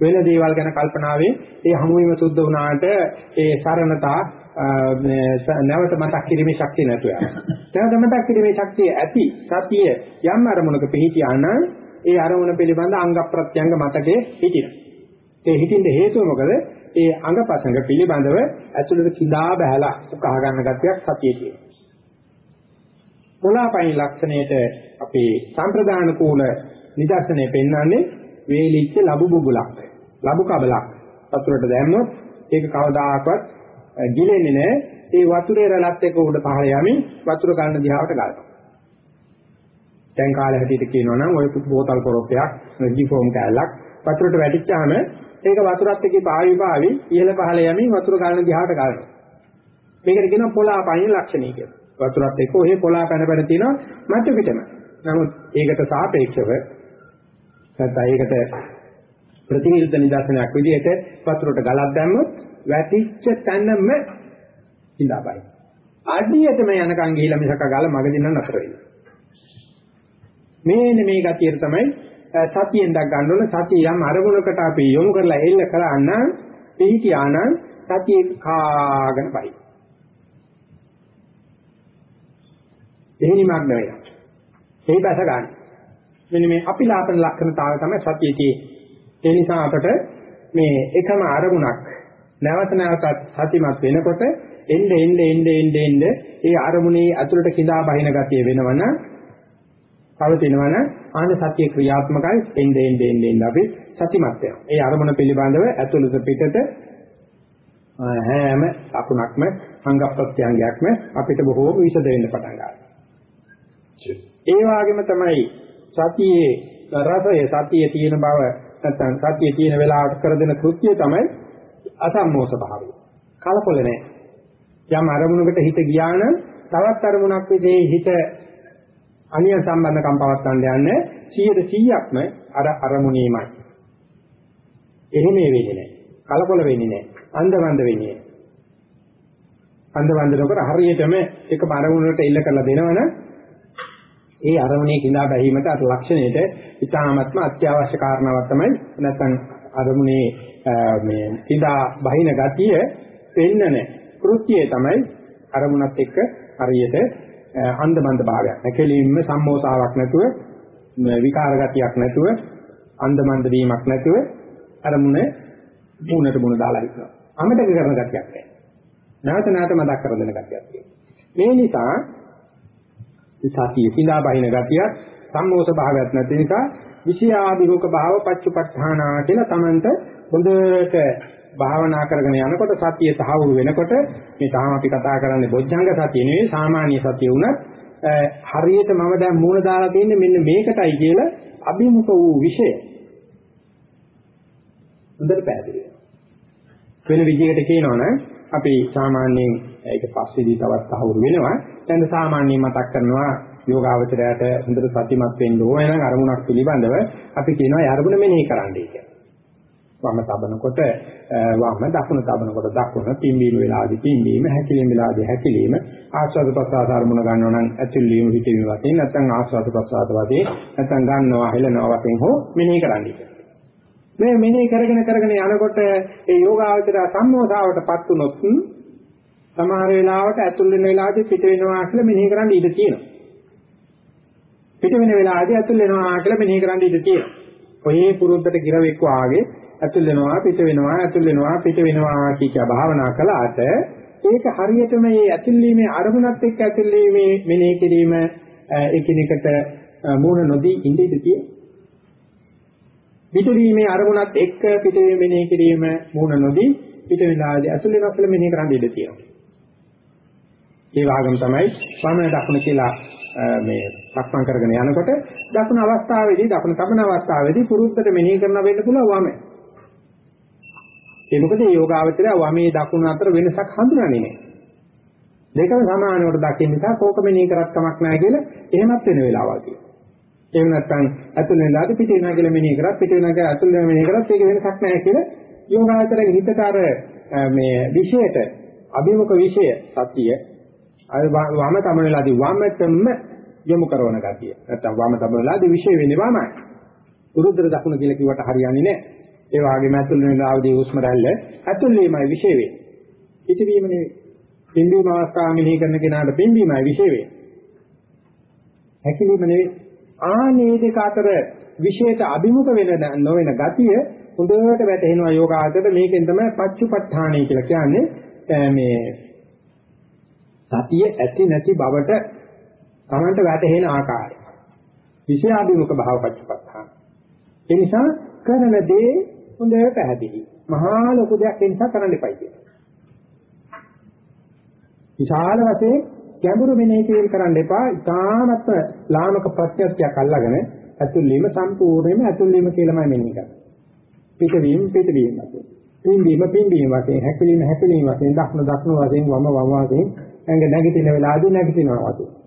වෙන දේවල් ගැන කල්පනාවේ ඒ හමුවීම සුද්ධ වුණාට ඒ සරණතා නැවත මතක් කිරීමේ ශක්තිය නැතුව යනවා. නැවත මතක් කිරීමේ ශක්තිය ඇති සතිය යම් අරමුණක පිහිටියා නම් ඒ අරමුණ පිළිබඳ අංග ප්‍රත්‍යංග මතකේ හිටිනවා. ඒ හිතින්ද හේතුව මොකද? ඒ අංගපසංග පිළිබඳව ඇතුළත කිඳා බහැලා උකහා ගන්න ගැතියක් සතියේ තියෙනවා. මොලාපයින් ලක්ෂණයට අපේ සම්ප්‍රදාන කූල නිදර්ශනය පෙන්වන්නේ වේලිච්ච ලබු බුබුලක්. ලබු කබලක්. වතුරට දැම්මොත් ඒක කවදාකවත් ගිලෙන්නේ නැහැ. ඒ වතුරේ රළත් එක උඩ පහළ යමින් වතුර ගන්න දිහාවට ගලනවා. දැන් කාලේ හැටියට කියනවා නම් ওই බෝතල් කොරොප්පයක් ඩිෆෝම් කෑල්ලක් වතුරට වැටිච්චාම ඒක වතුරත් එක්ක පාවි පාවි ඉහළ පහළ යමින් වතුර ගන්න දිහාවට ගලනවා. මේකට කියනවා පොළාපයින් ලක්ෂණය කියලා. වතුරත් එක්ක ඔහේ පොළා පැන පැන තියෙනවා මැද පිටම. නමුත් ඒකට සාපේක්ෂව නැත්නම් ඒකට ප්‍රතිවිරුද්ධ නිදර්ශනයක් විදිහට වතුරට ගලක් දැම්මොත් වැටිච්ච තැනම ඉඳාපයි. අඩියටම යනකම් ගිහිලා මිසක ගල මගදී නම් නතර වෙන්නේ. මේන මේ ගතියට තමයි සතියෙන් දක් ගන්න ඕන සතිය යම් අරමුණකට අපි යොමු කරලා එල්ල කරාන පිහිටියානම් සතිය කාගෙන පයි. එහෙනිමක් නෙවෙයි. ඒ බස ගන්න. මෙන්න මේ අපිලාපන ලක්ෂණතාවය තමයි සතියේ තියෙන්නේ. ඒ නිසා අපට මේ එකම අරමුණක් නැවත නැවතත් සතිමත් වෙනකොට එnde එnde එnde එnde එnde ඒ අරමුණේ අතුලට කිඳා බහින ගතිය වෙනවනම් පවතිනවනම් ආන සත්‍ය ක්‍රියාත්මකයි එnde එnde එnde එnde අපි සතිමත් වෙනවා. ඒ අරමුණ පිළිබඳව අතුලත පිටට හැම අකුණක්ම අංග ප්‍රත්‍යංගයක්ම අපිට බොහෝ විසද වෙන්න පටන් ගන්නවා. ඒ වගේම තමයි සතියේ රසය සතියේ තියෙන බව නැත්නම් සතියේ තියෙන වෙලාවට කර දෙන කෘත්‍යය තමයි අසම්මෝස භාවය. කලකොල නැහැ. යම් අරමුණකට හිත ගියා නම් තවත් අරමුණක් විදිහේ හිත අනිය සම්බන්ධකම් පවත්වන්න යන්නේ 100%ක්ම අර අරමුණේමයි. එහෙම වෙන්නේ නැහැ. කලකොල වෙන්නේ නැහැ. අන්ධවන්ද වෙන්නේ නැහැ. අන්ධවන්ද නොකර හරියටම එක අරමුණකට එල්ල කරලා දෙනවනම් ඒ අරමුණේ කිඳා බැහිමට අර ලක්ෂණයට ඉතාමත්ම අත්‍යවශ්‍ය කාරණාවක් තමයි නැත්නම් අරමුණේ මේ කිඳා බහින ගතිය පෙන්නන කෘත්‍යය තමයි අරමුණත් එක්ක හරියට අන්දමන්ද භාවයක්. නැකෙලින්ම සම්මෝසාවක් නැතුව විකාර ගතියක් නැතුව අන්දමන්ද වීමක් නැතුව අරමුණ මුණට මුණ දාලා ඉන්නවා. අමතක කරන ගතියක් නැහැ. නැවත නැවත මතක් කර දෙන ගතියක් තියෙනවා. මේ නිසා සතිය සිනා බහින ගතියක් සම්මෝස භාවයක් නැති නිසා විෂයාභිමුඛ භාව පච්චුපට්ඨානා කියලා Tamanට හොඳට භාවනා කරගෙන යනකොට සතිය තහවුරු වෙනකොට මේ තාම අපි කතා කරන්නේ බොජ්ජංග සතිය නෙවෙයි සාමාන්‍ය සතිය වුණත් හරියට මම දැන් මූණ දාලා තින්නේ මෙන්න මේකටයි කියලා අභිමුඛ වූ විෂය. හොඳට පැහැදිලි වෙන විදිහකට කියනවනම් අපි සාමාන්‍යයෙන් ඒක පස්සේදී තවත් තහවුරු වෙනවා. දැන් සාමාන්‍යයෙන් මතක් කරනවා යෝගාවචරයට හොඳට සතිමත් වෙන්න ඕන නම් අරමුණක් පිළිබඳව අපි කියනවා ඒ අරමුණ මෙනෙහි කරන්නයි කියලා. වම තබනකොට වම දකුණ තබනකොට දකුණ පිම්බීම වෙලාවදී පිම්බීම හැකිලිම වෙලාවදී හැකිලිම ආස්වාද ප්‍රසආස අරමුණ ගන්නවා නම් ඇතුල් වීම හිතවීම වශයෙන් නැත්නම් ආස්වාද ප්‍රසආස වශයෙන් නැත්නම් ගන්නවා හෙලනවා වශයෙන් හෝ මෙනෙහි කරන්නයි මේ මෙනෙහි කරගෙන කරගෙන යනකොට ඒ යෝගාවචර සම්මෝධාවටපත් වුනොත් සමහර වෙලාවට ඇතුල් වෙන වෙලාවදී පිට වෙනවා කියලා මෙනෙහි කරන්න ඉඩ තියෙනවා. පිට වෙන වෙලාවදී ඇතුල් වෙනවා කියලා මෙනෙහි කරන්න ඉඩ තියෙනවා. ඔයේ පුරුද්දට ගිරවෙක් වාගේ ඇතුල් වෙනවා පිට වෙනවා ඇතුල් වෙනවා පිට වෙනවා කිය භාවනා කළාට ඒක හරියටම මේ ඇතුල් වීමේ අරමුණත් එක්ක ඇතුල් වීමේ මෙනෙහි කිරීම එකිනෙකට මූණ නොදී ඉඳ ඉඳ තියෙනවා. පිටවීමේ අරමුණත් එක්ක පිටවීම මෙනෙහි කිරීම මූණ නොදී පිට වෙලාදී ඇතුල් වෙනවා කියලා මෙනෙහි කරන්න ඉඩ තියෙනවා. ඒ වගේම තමයි වම දකුණ කියලා මේ සක්මන් කරගෙන යනකොට දකුණ අවස්ථාවේදී දකුණ තබන අවස්ථාවේදී පුරුද්දට මෙනෙහි කරන වෙන්න පුළුවන් වම. ඒ මොකද යෝගාවචරය වමේ දකුණ අතර වෙනසක් හඳුනන්නේ නැහැ. දෙකම සමානවට දකින්න නිසා කෝක මෙනෙහි කරත් කමක් නැහැ කියලා එහෙමත් වෙන වෙලාවල් තියෙනවා. එහෙම නැත්නම් අතුල් වෙනලාද පිට වෙනවා කියලා මෙනෙහි කරත් පිට වෙනවා කියලා අතුල් වෙනවා මෙනෙහි කරත් ඒක වෙනසක් නැහැ කියලා යෝගාවචරයේ හිතට අර මේ විශේෂයට අභිමුඛ විෂය සතිය අර වම තමයි වෙලාදී වමතම යොමු කරන ගතිය. නැත්තම් වම තබලාදී විශේෂ වෙන්නේ වමයි. උරුද්දර දකුණ කියලා කිව්වට හරියන්නේ නැහැ. ඒ වගේම ඇතුල් වෙන ආවදී හුස්ම රැල්ල ඇතුල් වීමයි විශේෂ වෙන්නේ. පිටවීම නෙවෙයි. පින්බීම අවස්ථාව මෙහි කරන කෙනාට පින්බීමයි විශේෂ වෙන්නේ. හැකිලිම නෙවෙයි. ආනේ දෙක අතර විශේෂ අභිමුඛ වෙන නොවන ගතිය හොඳට වැටහෙනවා යෝගාචරයට මේකෙන් තමයි පච්චුපට්ඨානයි කියලා කියන්නේ මේ සතිය ඇති නැති බවට Tamanට වැටහෙන ආකාරය. විෂයාභිමුඛ භාව පච්චපත්තාන. ඒ නිසා කරන දේ හොඳට පැහැදිලි. මහා ලොකු දෙයක් ඒ නිසා කරන්න එපයි කියන්නේ. විශාල වශයෙන් ගැඹුරු මෙනෙහි කිරීම කරන්න එපා. ඉතාමත් ලාමක ප්‍රත්‍යක්ෂයක් අල්ලගෙන ඇතුල් වීම සම්පූර්ණයෙන්ම ඇතුල් වීම කියලාමයි මෙනෙහි කරන්නේ. පිටවීම පිටවීම වශයෙන්. පින්වීම පින්වීම වශයෙන්, හැකිලිම හැකිලිම වශයෙන්, දක්න දක්න වශයෙන්, වම වම වශයෙන්, ඇඟ නැගිටින වෙලාවදී නැගිටිනවා වශයෙන්.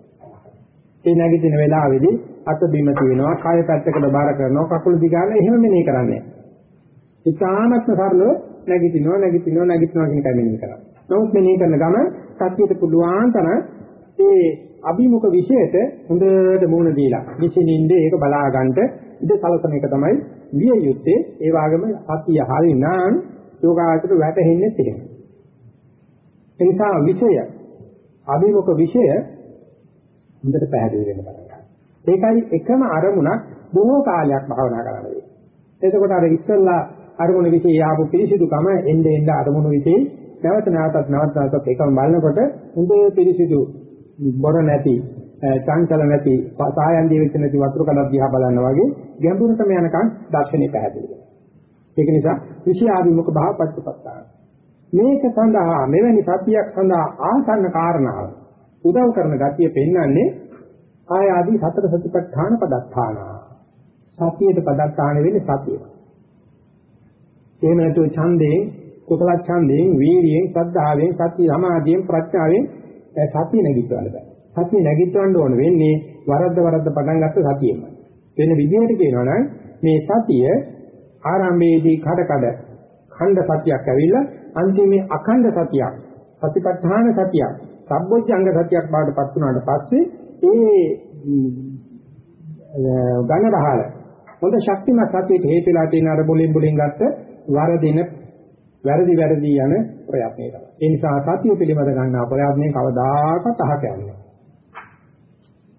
ඒ නැගිටින වෙලාවේදී අත බිම තියෙනවා, කය පැත්තකට බාර කරනවා, කකුල දිගාන එහෙම මෙනෙහි කරන්නේ. ඉතාමත්ම සරලව නැගිටිනවා, නැගිටිනවා, නැගිටිනවා කියන එක මෙනෙහි කරනවා. නමුත් මෙනෙහි කරන ගම සත්‍යයට පුළුවන් තරම් ඒ අභිමුඛ විශේෂයට හොඳට මූණ දීලා විසිනින්ද ඒක බලා ගන්නට ඉඳ සලසන එක තමයි විය යුත්තේ ඒ වගේම සතිය හරිනම් යෝගාචර වැටෙන්නේ තියෙනවා ඒ නිසා විෂය අභිමුඛ විෂය හොඳට පැහැදිලි වෙන්න පටන් ගන්නවා ඒකයි එකම අරමුණක් බොහෝ කාලයක් භාවනා කරන්න වෙන්නේ එතකොට අර ඉස්සල්ලා අරමුණ විෂය ආපු පිළිසිදුකම එnde එnde අරමුණු විෂය නැවත නැවතත් නැවත නැවතත් එකම බලනකොට හොඳේ පිළිසිදු බොර නැති චංචල නැති සායන් දීවිත නැති වතුර කඩක් දිහා බලනවා වගේ ගැඹුරටම යනකම් දර්ශනේ පැහැදිලි වෙනවා. ඒක නිසා විෂයාභිමුඛ භාව පච්චපත්තාන. මේක සඳහා මෙවැනි සත්‍යයක් සඳහා ආසන්න කාරණාව උදව් කරන ගතිය පෙන්වන්නේ ආය ආදී සතර සතිපට්ඨාන පදත්තාන. සතියේ පදත්තාන වෙන්නේ සතිය. එහෙම නැතුව ඡන්දයෙන් කුසල ඡන්දයෙන් වීර්යයෙන් සද්ධාවෙන් සති සමාධියෙන් ප්‍රඥාවෙන් සතිය නැගිටවන්න බෑ. සතිය නැගිටවන්න ඕන වෙන්නේ වරද්ද වරද්ද පටන් ගත්ත සතියෙම. වෙන විදිහට කියනවා නම් මේ සතිය ආරම්භයේදී කඩ කඩ ඛණ්ඩ සතියක් ඇවිල්ලා අන්තිමේ අඛණ්ඩ සතියක් සතිපට්ඨාන සතියක් සම්බොජ්ජංග සතියක් බවට පත් වුණාට පස්සේ ඒ ඝන රහල හොඳ ශක්තිමත් සතියට හේතු වෙලා තියෙන අර බොලින් බොලින් ගත්ත වරදින වැරදි වැරදි යන ප්‍රයත්නය තමයි. ඒ නිසා සතිය පිළිබඳ ගන්නා ප්‍රයත්නයේ කවදාකවත් අහක යන්නේ.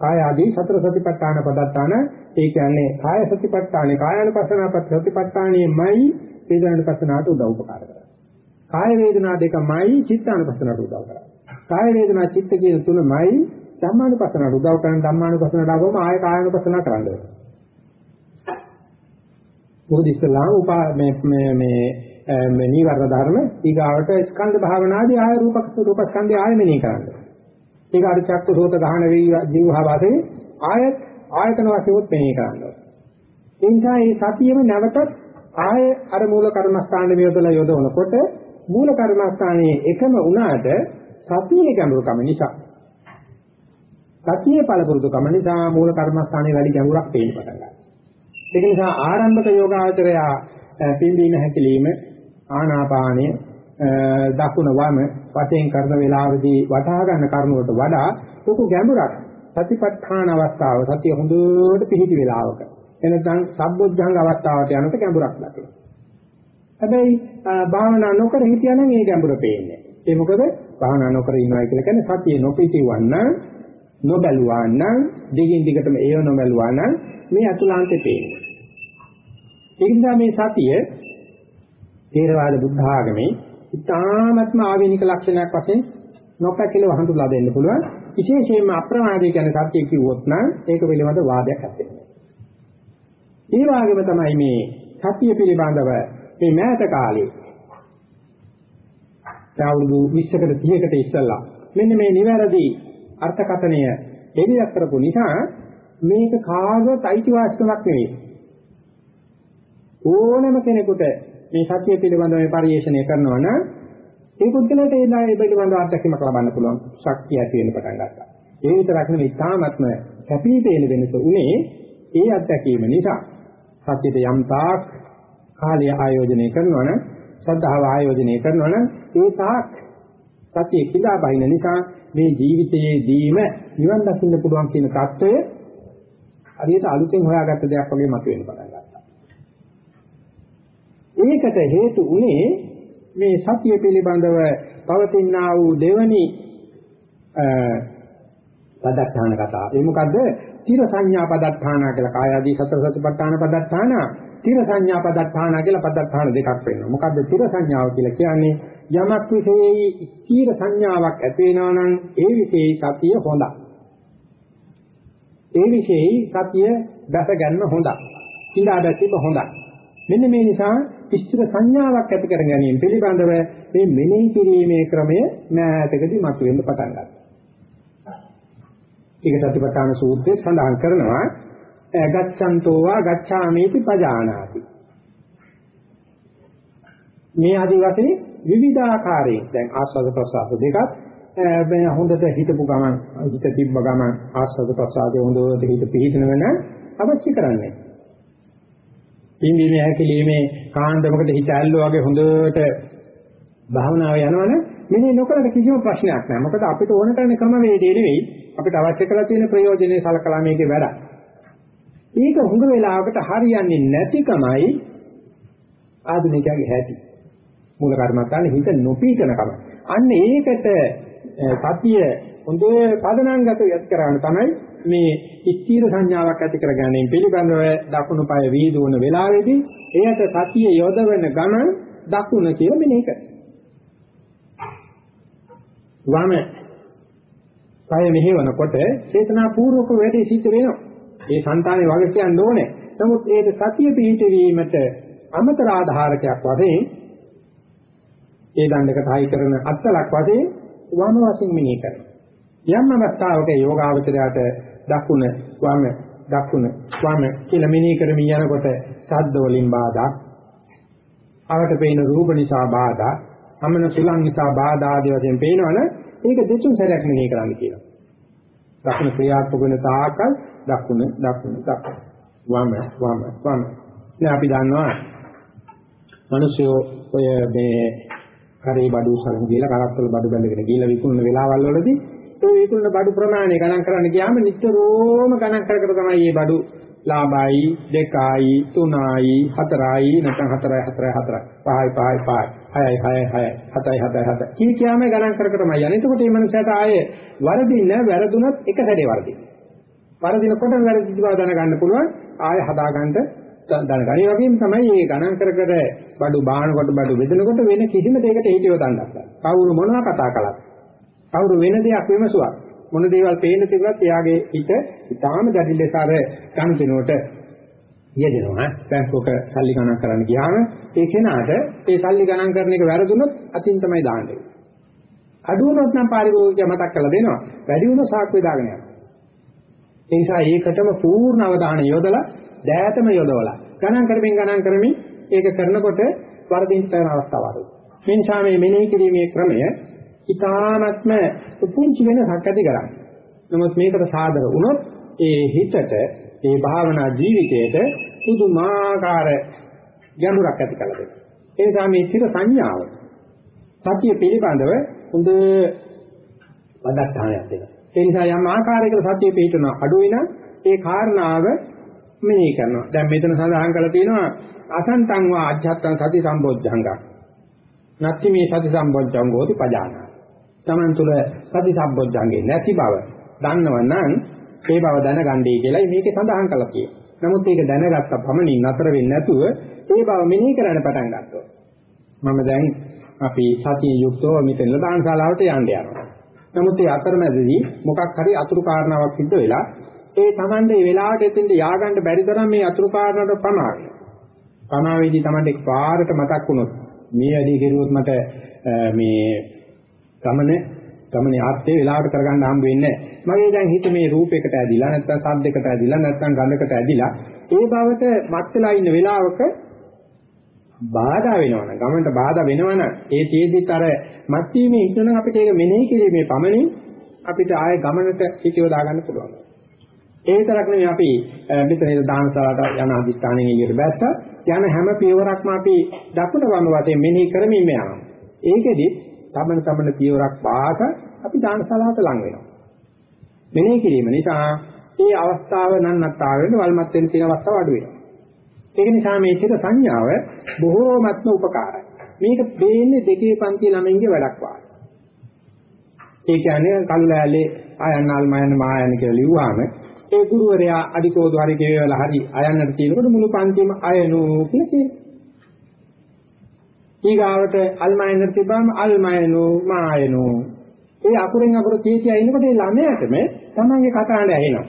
කාය ආදී සතර සතිපට්ඨාන පදත්තාන ඒ කියන්නේ කාය සතිපට්ඨානේ කායानुපස්සනාපත් සතිපට්ඨානේමයි වේදනානුපස්සනාවට උදව් උපකාර කරන්නේ. කාය වේදනා දෙකමයි චිත්තානුපස්සනාවට උදව් කරන්නේ. කාය වේදනා චිත්ත කියන තුනමයි ධම්මානුපස්සනාවට උදව් කරන ධම්මානුපස්සනාවට ආවම ආය කායानुපස්සනා කරන්න ඕනේ. මොකද ඉස්ලාම උපා මේ මේ මේ නීවරණ ධර්ම ඊගාවට ස්කන්ධ භාවනාදී ආය රූපක රූපස්කන්ධය ආය මෙනෙහි කරන්නේ. ඒක අර චක්ක සෝත ගහන වෙයි ජීවහා වාසේ ආයත් ආයතන වශයෙන් මෙනෙහි කරනවා. ඒ නිසා මේ සතියෙම නැවතත් ආය අර මූල කර්මස්ථාන වියදලා යොදවනකොට මූල කර්මස්ථානයේ එකම වුණාට සතියේ ගැඹුරුකම නිසා සතියේ පළපුරුදුකම නිසා මූල කර්මස්ථානයේ වැඩි ගැඹුරක් පේන්න පටන් ගන්නවා. ඒක නිසා ආරම්භක යෝගාචරය පින්දීන හැකලීම ආනාපානය දකුණ වම වශයෙන් කරන වේලාවේදී වටහා ගන්න කරුණුවට වඩා ලොකු ගැඹුරක් සතිපට්ඨාන අවස්ථාව සතිය හොඳට පිහිටි වේලාවක එනනම් සම්බොජ්ජංග අවස්ථාවට යනකොට ගැඹුරක් ලැබෙනවා. හැබැයි භාවනා නොකර හිටියනම් මේ ගැඹුර පේන්නේ. ඒ මොකද භාවනා නොකර ඉන්නවා කියලා කියන්නේ සතිය නොපිටිවන්න නොබැලුවා නම් දිගින් දිගටම ඒව නොබැලුවා නම් මේ අතුලාන්තේ පේන්නේ. ඒ නිසා මේ සතිය තේරවාද බුද්ධ ආගමේ ඉතාමත්ම ආවේනික ලක්ෂණයක් වශයෙන් නොපැකිලව හඳුලා දෙන්න පුළුවන්. විශේෂයෙන්ම අප්‍රමාදයේ කියන සත්‍ය කිව්වොත් නම් ඒක පිළිබඳ වාදයක් ඇත්තේ. ඒ වගේම තමයි මේ සත්‍ය පිළිබඳව මේ මෑත කාලේ අවුරුදු 20කට 30කට ඉස්සෙල්ලා මෙන්න මේ නිවැරදි අර්ථකථනය එළියක් කරපු නිසා මේක කාගවත් අයිතිවාසිකමක් නෙවෙයි. ඕනම කෙනෙකුට මේ සත්‍ය පිළිබඳව මේ පරිශ්‍රණය කරනවා නම් ඒ පුද්ගලයාට ඒ ණය පිළිබඳව අත්දැකීමක් ලබන්න පුළුවන් ශක්තිය ඇති වෙන්න පටන් ගන්නවා. ඒ විතරක් නෙවෙයි තාමත්ම කැපී පෙනෙන වෙනස උනේ ඒ අත්දැකීම නිසා සත්‍යයට යම් තාක් කාලය ආයෝජනය කරනවා නම් සද්ධාව ආයෝජනය කරනවනම් ඒ තාක් සතිය කිලා බහින නිසා මේ ජීවිතයේදීම නිවන් දකින්න පුළුවන් කියන தত্ত্বය හරියට අලුතෙන් හොයාගත්ත දෙයක් වගේ මතුවෙන්න පටන් ගත්තා. ඒකට හේතු උනේ මේ සතිය පිළිබඳව පවතිනා වූ දෙවනි පදත්තාන කතා. ඒ මොකද්ද? තිර සංඥා පදත්තාන කියලා කායාදී සතර සතිපට්ඨාන පදත්තාන තිර සංඥා පදත්තාන කියලා පදත්තාන දෙකක් වෙනවා. මොකද්ද තිර සංඥාව කියලා කියන්නේ? යමක් විශේෂයි ස්ථීර සංඥාවක් ඇති වෙනවා නම් ඒ විශේෂයි සතිය හොඳයි. ඒ විශේෂයි සතිය දැස ගන්න හොඳයි. ඉඳා දැකීම හොඳයි. මෙන්න මේ නිසා ස්ථිර සංඥාවක් ඇති කර ගැනීම පිළිබඳව මේ මෙනෙහි කිරීමේ ක්‍රමය මෑතකදී මතුවෙන්න පටන් ගත්තා. ඒක සතිපට්ඨාන සූත්‍රයේ සඳහන් කරනවා ගච්ඡන්තෝ වා ගච්ඡාමේති පජානාති. මේ ආදි වශයෙන් විවිධාකාරයෙන් දැන් ආස්වාද ප්‍රසආස දෙකක් මේ හොඳට හිතපු ගමන් හිත තිබ්බ ගමන් ආස්වාද ප්‍රසආදේ හොඳට හිත පිහිටන වෙන අවශ්‍ය කරන්නේ. පින්දීමේ හැකලීමේ කාණ්ඩමකට හිත ඇල්ලෝ වගේ හොඳට භාවනාව යනවනේ මෙනේ නොකරට කිසිම ප්‍රශ්නයක් නැහැ. මොකද අපිට ඕන කරන ක්‍රම වේදේ නෙවෙයි. අපිට අවශ්‍ය කරලා තියෙන ප්‍රයෝජනේ සලකලා මේකේ වැඩ. ඒක හුඟ වෙලාවකට හරියන්නේ නැතිකමයි ආධුනිකයාගේ හැටි. මූල කර්මත්තානේ හිත නොපීතන කම. අන්න ඒකට සතිය හොඳ පදනාංගත යත් කරාන තමයි මේ ස්ථීර සංඥාවක් ඇති කර ගැනීම පිළිබඳව දකුණු පාය වීදුවන වෙලාවේදී එයට සතිය යොදවන ගමන් දකුණ කියලා මෙනෙහි කරනවා. වම කය මෙහෙවනකොට චේතනා පූර්වක වැඩි සිද්ධ වෙනවා. ඒ సంతානේ වගේ කියන්න ඕනේ. නමුත් ඒක සතිය පිහිටවීමට අමතර ආධාරකයක් වශයෙන් ඒ දණ්ඩකට හයි කරන අත්ලක් වශයෙන් වම වශයෙන් මෙනෙහි කරනවා. යම් අවස්ථාවක යෝගාවචරයට දකුණ වම දකුණ වම කියලා මෙනෙහි කරමින් යනකොට ශබ්ද වලින් බාධා අවට පේන රූප නිසා බාධා අමන සුලං නිසා බාධා ආදී වශයෙන් පේනවනේ ඒක දෙතුන් සැරයක් මෙනෙහි කරන්න කියනවා. දකුණ ක්‍රියාත්මක වෙන තාකල් දකුණ දකුණ දකුණ වම වම වම. දැන් අපි දන්නවා මිනිස්සු ඔය මේ කරේ බඩු සලන් කියලා කරත්තල බඩු බැලගෙන ගිහිල්ලා විකුණන වෙලාවල් වලදී ඒ විකුණන බඩු ප්‍රමාණය ගණන් කරන්න ගියාම නිතරම ගණන් කර කර තමයි මේ බඩු ලාභයි දෙකයි තුනයි හතරයි නැත්නම් හතරයි හතරයි හතරයි පහයි පහයි පහයි හයයි හයයි හයයි හතයි හතයි හතයි කී කියාම ගණන් කර කර තමයි යන්නේ. එතකොට මේ මනුස්සයාට ආයේ වරදින්න වැරදුනොත් එක සැරේ වරදින. වරදිනකොට වැරදි බව දැනගන්න පුළුවන් ආයේ හදාගන්න දැනගන්න. ඒ වගේම තමයි මේ ගණන් කර කර බඩු බාහනකොට බඩු බෙදනකොට වෙන කිසිම දෙයකට හේතිව දන්නත්. කවුරු මොනවා කතා කළත් කවුරු වෙන දෙයක් විමසුවා මොන දේවල් පේන්න තිබුණත් එයාගේ හිත ඉතාම දැඩි ලෙස අර ගනුදෙනුවට යෙදෙනවා. බැංකුවක සල්ලි ගණන් කරන්න ගියාම ඒ කෙනාට ඒ සල්ලි ගණන් කරන එක වැරදුනොත් අතින් තමයි දාන්නේ. අඩු වුණොත් නම් පාරිභෝගිකය මතක් කරලා දෙනවා. වැඩි වුණොත් සාක්කුවේ දාගෙන යනවා. ඒ නිසා ඒකටම පූර්ණ අවධානය යොදලා දෑතම යොදවලා ගණන් කරමින් ගණන් කරමින් ඒක කරනකොට වරදින් තන අවස්ථාවක්. මේ නිසා මේ මෙනෙහි කිරීමේ ක්‍රමය ඊ타නත්ම පුංචි වෙනසක් ඇති කරන්නේ. නමුත් මේකට සාදර වුණොත් ඒ හිතට ඒ භාවනා ජීවිතයට පුදුමාකාර ගැඹුරක් ඇති කළ දෙනවා. ඒ නිසා මේ චිර සංඥාව සතිය පිළිබඳව හොඳ වදස්ථානයක් දෙනවා. ඒ නිසා යම් ආකාරයකට සතිය පිටුන අඩු වෙන ඒ කාරණාව මෙනෙහි කරනවා. දැන් මෙතන සඳහන් කරලා තියෙනවා අසන්තං වා අජ්ජත්තං සති සම්බොද්ධංගං. නැත්ති මේ සති සම්බොද්ධංගෝති පජානා. Taman තුල සති සම්බොද්ධංගේ නැති බව දන්නවනම් ඒ බව දැනගන්නයි කියලා මේකේ සඳහන් කළා කියනවා. නමුත් ඒක දැනගත්ත පමණින් නතර වෙන්නේ නැතුව ඒ බව මෙනෙහි කරන්න පටන් ගත්තා. මම දැන් අපි සතිය යුක්තව මෙතන දානශාලාවට යන්න යනවා. නමුත් ඒ අතරමැදදී මොකක් හරි අතුරු කාරණාවක් සිද්ධ වෙලා ඒ Tamande මේ වෙලාවට එතෙන්ට ය아가න්න බැරි තරම් මේ අතුරු කාරණාවට පමාවි. පමාවේදී Tamande පාරට මතක් වුණොත් මේ වැඩි කෙරුවොත් මට මේ ගමන ගමනේ ආර්ථේ වෙලාවට කරගන්න හම්බ වෙන්නේ මගේ දැන් හිත මේ රූපයකට ඇදිලා නැත්නම් ශබ්දයකට ඇදිලා නැත්නම් ගන්ධයකට ඇදිලා ඒ බවට මත් වෙලා ඉන්න වෙලාවක බාධා වෙනවනම් ගමනට බාධා වෙනවනම් ඒ තේදිත් අර මත් වීමේ ඉන්නනම් අපිට ඒක මෙනෙහි කිරීමේ පමණින් අපිට ආය ගමනට හිතව දාගන්න පුළුවන්. ඒ විතරක් නෙවෙයි අපි මෙතන දානසලාට යන අධිෂ්ඨානෙ එළියට බැස්සා යන හැම පියවරක්ම අපි දකුණ වම වතේ මෙනෙහි කරමින් යනවා. ඒකෙදි තමන තමන පියවරක් පාස අපි දානශාලාවට ලං වෙනවා. මෙනෙහි කිරීම නිසා ඒ අවස්ථාව නන්නත්තා වෙන වල්මත් වෙන තියෙන අවස්ථාව අඩු වෙනවා. ඒක නිසා මේ චිත සංඥාව බොහෝමත්ම උපකාරයි. මේක දෙන්නේ දෙකේ පන්ති ළමයින්ගේ වැඩක් වාගේ. ඒ කියන්නේ කල්ලාලේ ආයන්නාල් මයන් මායන් කියලා ලිව්වාම ඒ ගුරුවරයා අඩිකෝදු හරි කියවලා හරි අයන්නට තියෙනකොට මුළු පන්තිම අයනෝ කියලා කියනවා. ඊගාවට අල්මයන්ට තිබ්බම අල්මයනෝ මායනෝ. ඒ අකුරෙන් අකුර කීකියා ඉන්නකොට ඒ ළමයාටම තමන්ගේ කතාවට ඇහෙනවා.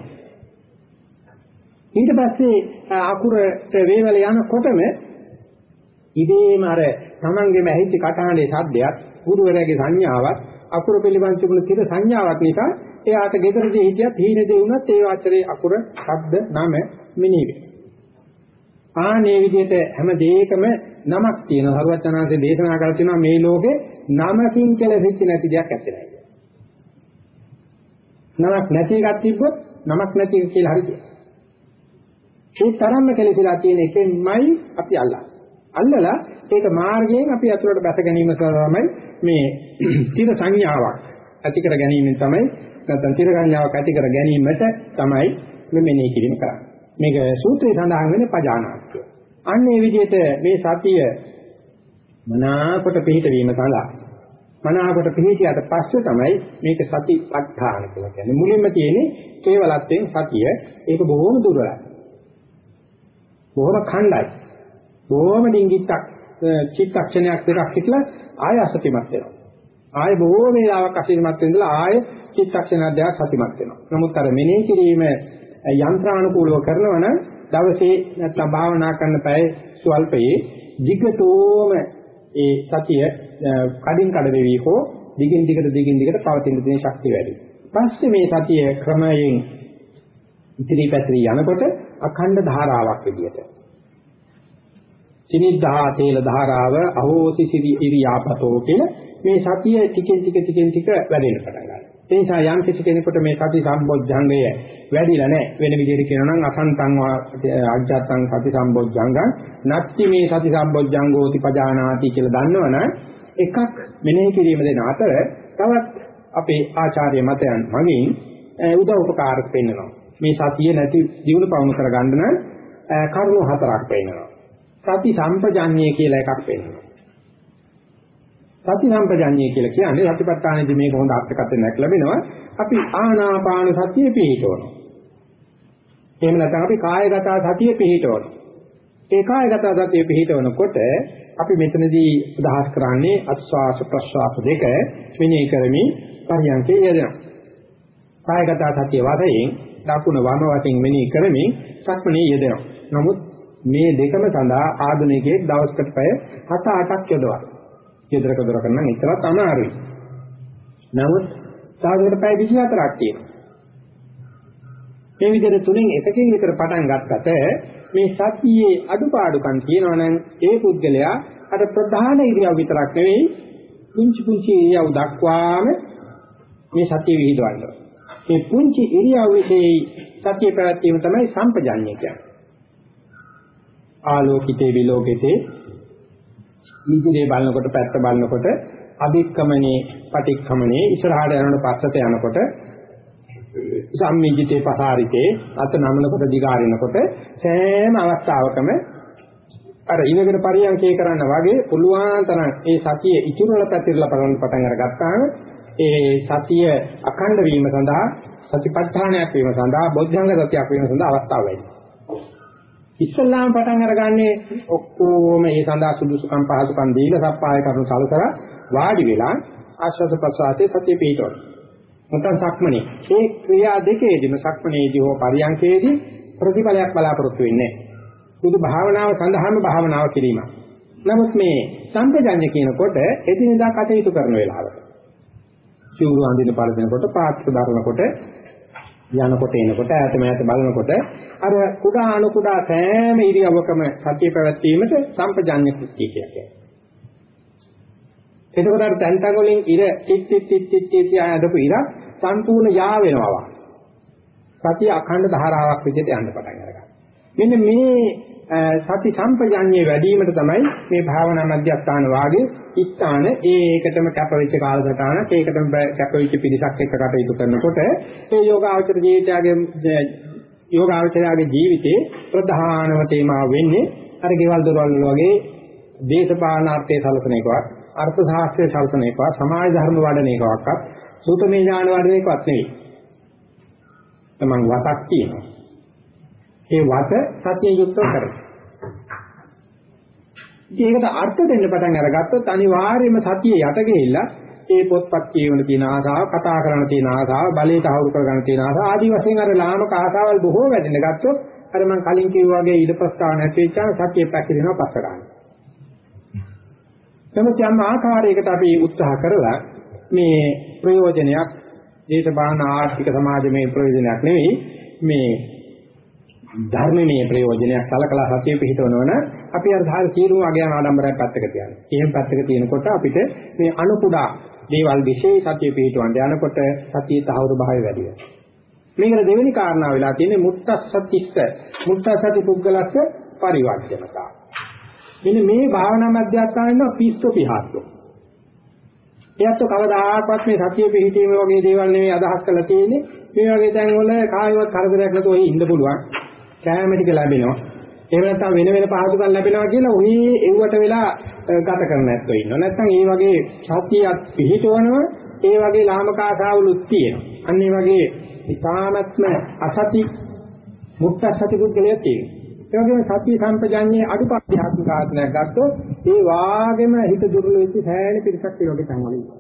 ඊට පස්සේ අකුරට වේවල යනකොටම ඉදීම අර තමන්ගේම ඇහිච්ච කතාවේ ශබ්දයක් ගුරුවරයාගේ සංඥාවක් අකුර පිළිබඳ තිබුණු තිර සංඥාවක් නිසා එයාට ගෙදරදී හිටියත් හීනදී වුණත් ඒ වාචරේ අකුර ශබ්ද නම මිනිහ වෙනවා. ආනේ විදිහට හැම දෙයකම නමක් තියෙනවා. හරුවචනාංශේ දේශනා කරලා තියෙනවා මේ ලෝකේ නමකින් කෙලෙසිච්ච නැති දෙයක් ඇත්තේ නැහැ. නමක් නැති එකක් තිබ්බොත් නමක් නැති එක කියලා හරි කියනවා. ඒ තරම්ම කෙලෙසිලා තියෙන එකෙන්මයි අපි අල්ලන්නේ. අල්ලලා ඒක මාර්ගයෙන් අපි අතුලට බැස ගැනීම තමයි මේ තිර සංඥාවක් ඇති කර ගැනීමෙන් තමයි නැත්නම් තිර සංඥාවක් ඇති කර ගැනීමට තමයි මේ මෙනෙහි කිරීම කරන්නේ. මේක සූත්‍රයේ සඳහන් වෙන පජානාත්ය. අන්න ඒ විදිහට මේ සතිය මනාකොට පිළිහිට වීම සඳහා මනාකොට පිළිහිටියට පස්සේ තමයි මේක සතිපට්ඨාන කියලා කියන්නේ. මුලින්ම තියෙන්නේ කේවලත්වයෙන් සතිය. ඒක බොහොම දුර්වලයි. බොහොම khණ්ඩයි. බොහොම ඩිංගිත්තක් චිත්තක්ෂණයක් දෙකක් හිටලා ආය අසතිමත් වෙනවා. ආය බොහෝ වේලාවක් අසතිමත් වෙනදලා ආය චිත්තක්ෂණ දෙකක් සතිමත් වෙනවා. නමුත් අර මෙනෙහි කිරීම යන්ත්‍රානුකූලව කරනවා නම් දවසේ නැත්නම් භාවනා කරන පැය ස්වල්පයේ ධිගතෝම ඒ සතිය කඩින් කඩ වෙවි හෝ දිගින් දිගට දිගින් දිගට පවතින දින ශක්තිය වැඩි. පස්සේ මේ සතිය ක්‍රමයෙන් ඉතිරි පැතිරි යනකොට අඛණ්ඩ ධාරාවක් විදියට. සිනිද්ධා තේල ධාරාව අහෝසි සිරි ඉරියාපතෝ කියන මේ සතිය ටිකෙන් ටික ටිකෙන් ටික වැඩෙන්න පටන් ගන්නවා. ඒ නිසා යම් කිසි කෙනෙකුට මේ සති සම්බොජ්ජංගය වැඩිලා නැහැ වෙන විදිහට කියනවා නම් අසන්තං අජ්ජත්තං සති සම්බොජ්ජංගං නත්ති මේ සති සම්බොජ්ජංගෝති පජානාති කියලා දන්නවනම් එකක් මෙනෙහි කිරීම දෙන අතර තවත් අපේ ආචාර්ය මතයන් මගින් උදව් උපකාරක පෙන්වනවා මේ සතිය නැති දිනු පවුණු කරගන්න නම් කරුණු හතරක් පෙන්වනවා සති සම්පජඤ්ඤය කියලා එකක් පෙන්වනවා සති සම්පජඤ්ඤය කියලා කියන්නේ සතිපට්ඨානෙදි මේක හොඳ අර්ථකථනයක් ලැබෙනවා. අපි ආනාපාන සතිය පිහිටවනවා. එහෙම නැත්නම් අපි කායගත සතිය පිහිටවනවා. ඒ කායගත සතිය පිහිටවනකොට අපි මෙතනදී අදහස් කරන්නේ අස්වාස ප්‍රස්වාස දෙක මෙනෙහි කරමින් පරියන්කේ යෙදෙනවා. කායගත සතිය වශයෙන් දකුණ වම වශයෙන් මෙනෙහි කරමින් සක්මනේ යෙදෙනවා. නමුත් මේ දෙකම සඳහා ආධුනිකයේ දවස්කට පැය 7-8ක් යොදවනවා. ගෙදරක දොරක නම් ඉතරත් අමාරුයි. නමුත් සාගරයට පැය 24ක් තියෙනවා. මේ විදිහට තුنين එකකින් විතර පටන් ගත්තට මේ සතියේ අඩුපාඩුකම් තියෙනවා නම් ඒ පුද්ගලයා අර ප්‍රධාන ඉරියව් විතරක් නෙවෙයි පුංචි පුංචි ඉරියව් දක්වාම මේ සතිය විහිදවන්න ඕනේ. මේ පුංචි ඉරියව් විශේෂයි සතිය පැවැත්වීම තමයි සම්පජාඤ්ඤය කියන්නේ. ආලෝකිතේ විලෝකිතේ ඉදිරියේ බලනකොට පැත්ත බලනකොට අධික්කමනේ පටික්කමනේ ඉස්සරහට යනකොට පස්සට යනකොට සම්මිජිතේ පසාරිතේ අත නමනකොට දිගාරිනකොට සෑම අවස්ථාවකම අර ඉනගෙන පරියන්කේ කරන්න වගේ පුළුවන් තරම් ඒ සතිය ඉතුරුල පැතිරලා බලන්න පටන් අරගත්තාම ඒ සතිය අඛණ්ඩ වීම සඳහා සතිපට්ඨානයක් වීම සඳහා බොද්ධංග සතියක් වීම සඳහා අවස්ථාව වැඩි. ඉස්සල්ලාම පටන් අරගන්නේ ඔක්කොම ඒ සඳහා සුදුසුකම් පහසුකම් දීලා සප්පාය කරන සලකලා වාඩි වෙලා ආශ්වාස ප්‍රශ්වාසයේ සතිය පිටවන. නැත්නම් සක්මනේ. මේ ක්‍රියා දෙකේදීම සක්මනේදී හෝ පරියන්කේදී ප්‍රතිඵලයක් බලාපොරොත්තු වෙන්නේ නැහැ. බුදු භාවනාව සඳහාම භාවනාව කිරීම. නමුත් මේ සම්පජඤ්ඤ කියනකොට එදිනෙදා කටයුතු කරන වෙලාවට සිවුරු අඳින පළදෙනකොට පාත්‍ර දරනකොට යනකොට එනකොට ඈත මෑත බලනකොට අර කුඩා අණු කුඩා සෑම ඉරියව්වකම සතිය පැවැත්වීමට සම්පජාඤ්ඤ කෘත්‍ය කියන්නේ. එතකොට අර තැන් තැන් වලින් ඉර ටික් ටික් ටික් ටික් ටික් ආයදපු ඉර සම්පූර්ණ යා වෙනවා. සතිය අඛණ්ඩ ධාරාවක් විදිහට යන්න පටන් ගන්නවා. මෙන්න මේ සති සම්පජඤ්ඤේ වැඩිවීමට තමයි මේ භාවනා මධ්‍යස්ථාන වාගේ ස්ථාන ඒකටම කැපවෙච්ච කාලසටහනක් ඒකටම කැපවෙච්ච පිරිසක් එක්ක කටයුතු කරනකොට ඒ යෝගාචර ජීවිතයගේ යෝගාචරයාගේ ජීවිතේ ප්‍රධානම තේමාව වෙන්නේ අර ගෙවල් දොරවල් වගේ දේශපාලනාර්ථයේ සැලසෙන එකවත් අර්ථ ශාස්ත්‍රයේ සැලසෙන එකවත් සමාජ ධර්ම වඩන එකවත් සූතමේ ඥාන වඩන එකවත් නෙවෙයි. තමන් වතක් තියෙනවා. ඒ වත සත්‍ය යුක්තව කරගන්න. ඒකට අර්ථ දෙන්න පටන් අරගත්තොත් අනිවාර්යයෙන්ම සතිය යට ගිහිල්ලා ඒ පොත්පත් කියවන තියෙන ආසාව, කතා කරන්න තියෙන ආසාව, බලයට අවුල් කරගන්න තියෙන ආසාව ආදී වශයෙන් අර ලාමක ආසාවල් බොහෝ වැඩෙන ගත්තොත් අර මම කලින් කිව්වා වගේ ඊට ප්‍රස්තාව නැති වෙච්චාම සතිය පැකිලෙනවා පස්ස ගන්න. නමුත් යම් ආකාරයකට අපි උත්සාහ කරලා මේ ප්‍රයෝජනයක් දේශපාලන ආර්ථික සමාජමය ප්‍රයෝජනයක් නෙවෙයි මේ ධර්මමය ප්‍රයෝජනයක් සලකලා සතිය පිහිටවනවන අපි අර ධාර කීරුම අගයන් ආඩම්බරයක් පැත්තක තියන්නේ. එහෙම පැත්තක තියෙනකොට අපිට මේ අනුකුඩා දේවල් විශේෂ සතිය පිහිටවන්න යනකොට සතිය තහවුරු භාවය වැඩි වෙනවා. මේකට දෙවෙනි කාරණාව වෙලා තියෙන්නේ මුත්තස්සතිස්ස මුත්තස්සති පුද්ගලස්ස පරිවර්ජනතා. මෙන්න මේ භාවනා මධ්‍යස්ථානෙන්න පිස්සු පිහාස්සෝ. එයත් කවදාකවත් මේ සතිය පිහිටීම වගේ දේවල් නෙවෙයි අදහස් කරලා තියෙන්නේ. මේ වගේ තැන් වල කායවත් කරදරයක් නැතුව ඉන්න පුළුවන්. කෑම ටික ලැබෙනවා. එහෙම නැත්නම් වෙන වෙන පහසුකම් ලැබෙනවා කියලා ඔහි එව්වට වෙලා ගත කරන්න නැත්නම් ඉන්නවා. නැත්නම් මේ වගේ සතියක් පිහිටවනව ඒ වගේ ලාමක ආසාවලුත් තියෙනවා. අන්න ඒ වගේ ඉතාමත්ම අසති මුක්ත සති පුද්ගලයෙක් තියෙනවා. ඒ වගේම සතිය සම්පජාන්නේ අඩුපාඩු ආත්මයක් ගත්තොත් ඒ වාගෙම හිත දුර්වල වෙච්ච සෑහෙන පිරිසක් ඒ වගේ තැන්වල ඉන්නවා.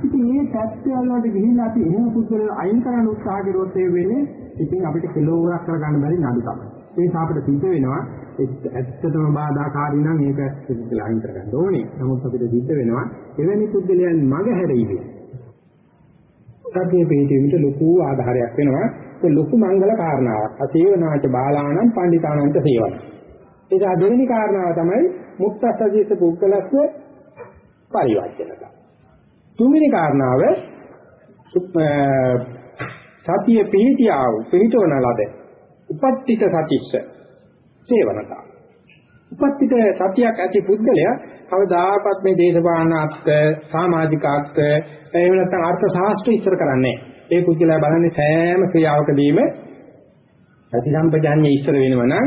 ඉතින් මේ සත්‍යවල වලට ගිහින් අපි එහෙම පුද්ගලයන් අයින් කරන්න උත්සාහ කරුවොත් ඒ වෙන්නේ ඉතින් අපිට කෙලවරක් කරගන්න බැරි නඩුකම. ඒ නිසා අපිට සිද්ධ වෙනවා ඇත්තටම බාධාකාරී නම් ඒක සිද්ධලා අයින් කරගන්න ඕනේ. නමුත් අපිට සිද්ධ වෙනවා එවැනි පුද්ගලයන් මග හැරෙයිද. සත්‍ය පිළිතුරට ලොකු ආධාරයක් වෙනවා. ඒ ලොකු මංගල කාරණාවක්. අසේවනාච බාලාණන් පණ්ඩිතානන්ත සේවන. ඒක දෙවෙනි කාරණාව තමයි මුක්තසජිත පුද්ගලස්ව පරිවර්තනක. තුන්වෙනි කාරණාව සතිය පිහිටියා වූ පිහිටවන ලද උපත්තිත සතිස්ස සේවනතා. උපත්තිත සතියක් ඇති පුද්ගලයා කවදාකවත් මේ දේශපාලනාත්ක සමාජිකාත්ක එහෙම නැත්නම් අර්ථ ශාස්ත්‍ර ඉස්සර කරන්නේ ඒ පුද්ගලයා බලන්නේ සෑම ක්‍රියාවකදීම ප්‍රතිසම්පජාඤ්ඤය ඉස්සර වෙනවනම්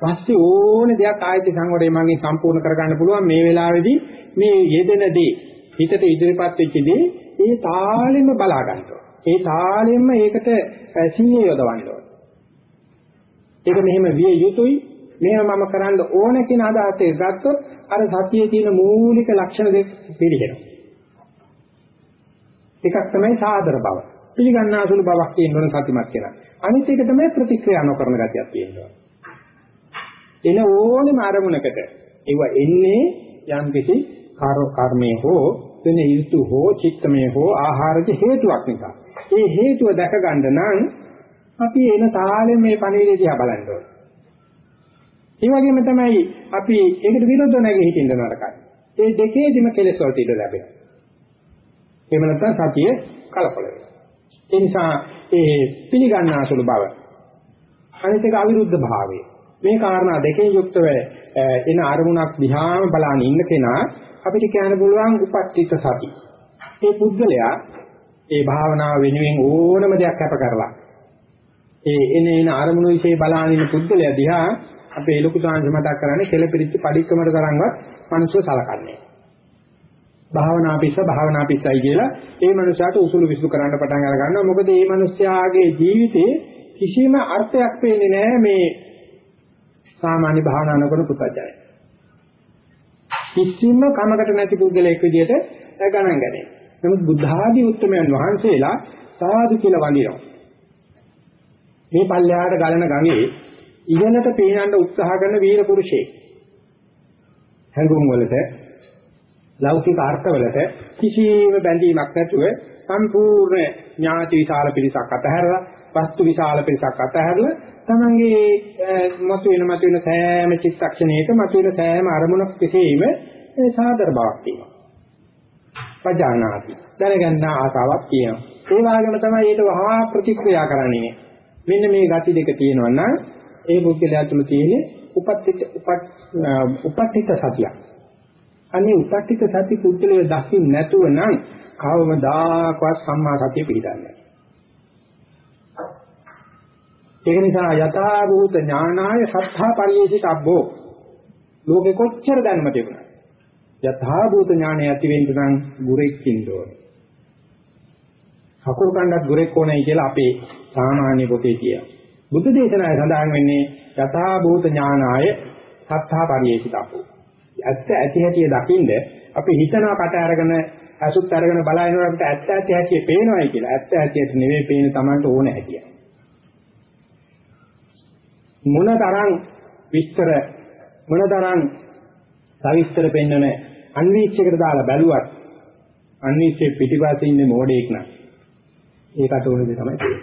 පස්සේ ඕනේ දෙයක් ආයත සංවරය මගෙන් සම්පූර්ණ කරගන්න පුළුවන් මේ වෙලාවේදී මේ යෙදෙන දේ හිතට ඉදිරිපත් වෙච්ච දේ ඒ තාලෙම බලා ගන්නවා. ඒ තාලෙම ඒකට සීය යොදවන්න ඕනේ. ඒක මෙහෙම විය යුතුයි. මේව මම කරන්න ඕන කියන අදහසේ ගත්තොත් අර සතියේ තියෙන මූලික ලක්ෂණ දෙක පිළිහෙනවා. එකක් තමයි සාදර බව. පිළිගන්නාසුළු බවක් තියෙන ඕන සතිමත් කෙනා. අනිත් එක තමයි ප්‍රතික්‍රියා නොකරන ගතියක් තියෙනවා. එන ඕනෙම අරමුණකට ඒව එන්නේ යම් කිසි කර්මයේ හෝ වෙන ඍතු හෝ චිත්තමය හෝ ආහාරජ හේතුවක් නිසා. ඒ හේතුව දැක ගන්න නම් අපි එන තාලෙන් මේ පණිවිඩය දිහා බලන්න ඕනේ. ඒ වගේම තමයි අපි ඒකට විරුද්ධව නැගී හිටින්න නරකයි. ඒ දෙකේදිම කෙලෙස් වලට ඉඩ ලැබෙනවා. එහෙම නැත්නම් සතිය කලකොල වෙනවා. ඒ නිසා ඒ පිළිගන්නාසුළු බව අනිත් එක අවිරුද්ධ භාවය. මේ කාරණා දෙකෙන් යුක්තව එන අරමුණක් දිහාම බලන ඉන්න කෙනා අපිට කියන්න පුළුවන් උපත්ිත සති. ඒ පුද්ගලයා ඒ භාවනාව වෙනුවෙන් ඕනම දෙයක් කැප කරලා ඒ එන එන අරමුණු વિશે බලාගෙන ඉන්න පුද්ගලයා දිහා අපේ ලොකු සාංශ මතක් කරන්නේ කෙලපිරිච්ච padikkamට තරම්වත් මිනිස්සු සලකන්නේ. භාවනා පිස්ස භාවනා පිස්සයි කියලා ඒ මනුස්සයාට උසුළු විසුළු කරන්න පටන් අර ගන්නවා. මොකද මේ මනුස්සයාගේ ජීවිතේ කිසිම අර්ථයක් පේන්නේ නැහැ මේ සාමාන්‍ය භාවනා නොකරන පුතජනයි. කිසිම කමකට නැති පුද්ගලයෙක් විදිහට ගණන් ගන්නේ. නමුත් බුද්ධ ආදී උත්තරමයන් වහන්සේලා සාදු කියලා වඳිනවා. මේ පල්ලෙහාට ගලන ගඟේ ඉහළට පේනන්න උත්සාහ කරන වීර පුරුෂයෙක්. හැඟුම් වලට ලෞකික අර්ථවලට කිසිම බැඳීමක් නැතුව සම්පූර්ණ ඥාති විශාල පිරිසක් අතහැරලා වස්තු විශාල පිරිසක් අතහැරලා තමන්ගේ මතුවෙන මතුවෙන සෑම චිත්තක්ෂණයක මතුවෙන සෑම අරමුණක් කෙසේම සාදර බවක් තියෙනවා. පජානාති. දැනගන්න ආසාවක් තියෙනවා. ඒ වගේම තමයි ඊට වහා ප්‍රතික්‍රියා කරන්නේ. මෙන්න මේ gati දෙක තියෙනවා නම් ඒ පුද්ගලයා තුළ තියෙන උපත්ිත උපත්ිත සතිය. අනේ උපත්ිත සති පුද්ගලයා දකින්න නැතුව නම් කවමදාකවත් සම්මා සතිය පිළිගන්නේ ඒක නිසා යථා භූත ඥානාය සත්තා පරියේසිත අබ්බෝ ලෝකෙ කොච්චර දැනුම තිබුණා යථා භූත ඥානය ඇති වෙන්න නම් ගුරෙක් ඉන්න ඕනේ. කකුල් කණ්ඩක් ගුරෙක් ඕනයි කියලා අපේ සාමාන්‍ය පොතේ කියනවා. බුද්ධ දේශනාවේ සඳහන් වෙන්නේ යථා භූත ඥානාය සත්තා පරියේසිත අබ්බෝ ඇත්ත ඇති හැටි දකින්ද අපි හිතනවා කට අරගෙන අසුත් අරගෙන බලනකොට අපිට ඇත්ත ඇති හැටි පේනවායි කියලා. ඇත්ත ඇති නෙවෙයි පේන Tamanට ඕන හැටියි. මොනතරම් විස්තර මොනතරම් සවිස්තර පෙන්වන අන්වීක්ෂයකට දාලා බැලුවත් අන්වීක්ෂයේ පිටිපස්සේ ඉන්නේ මෝඩෙක් නම් ඒකට ඕනේ තමයි තියෙන්නේ.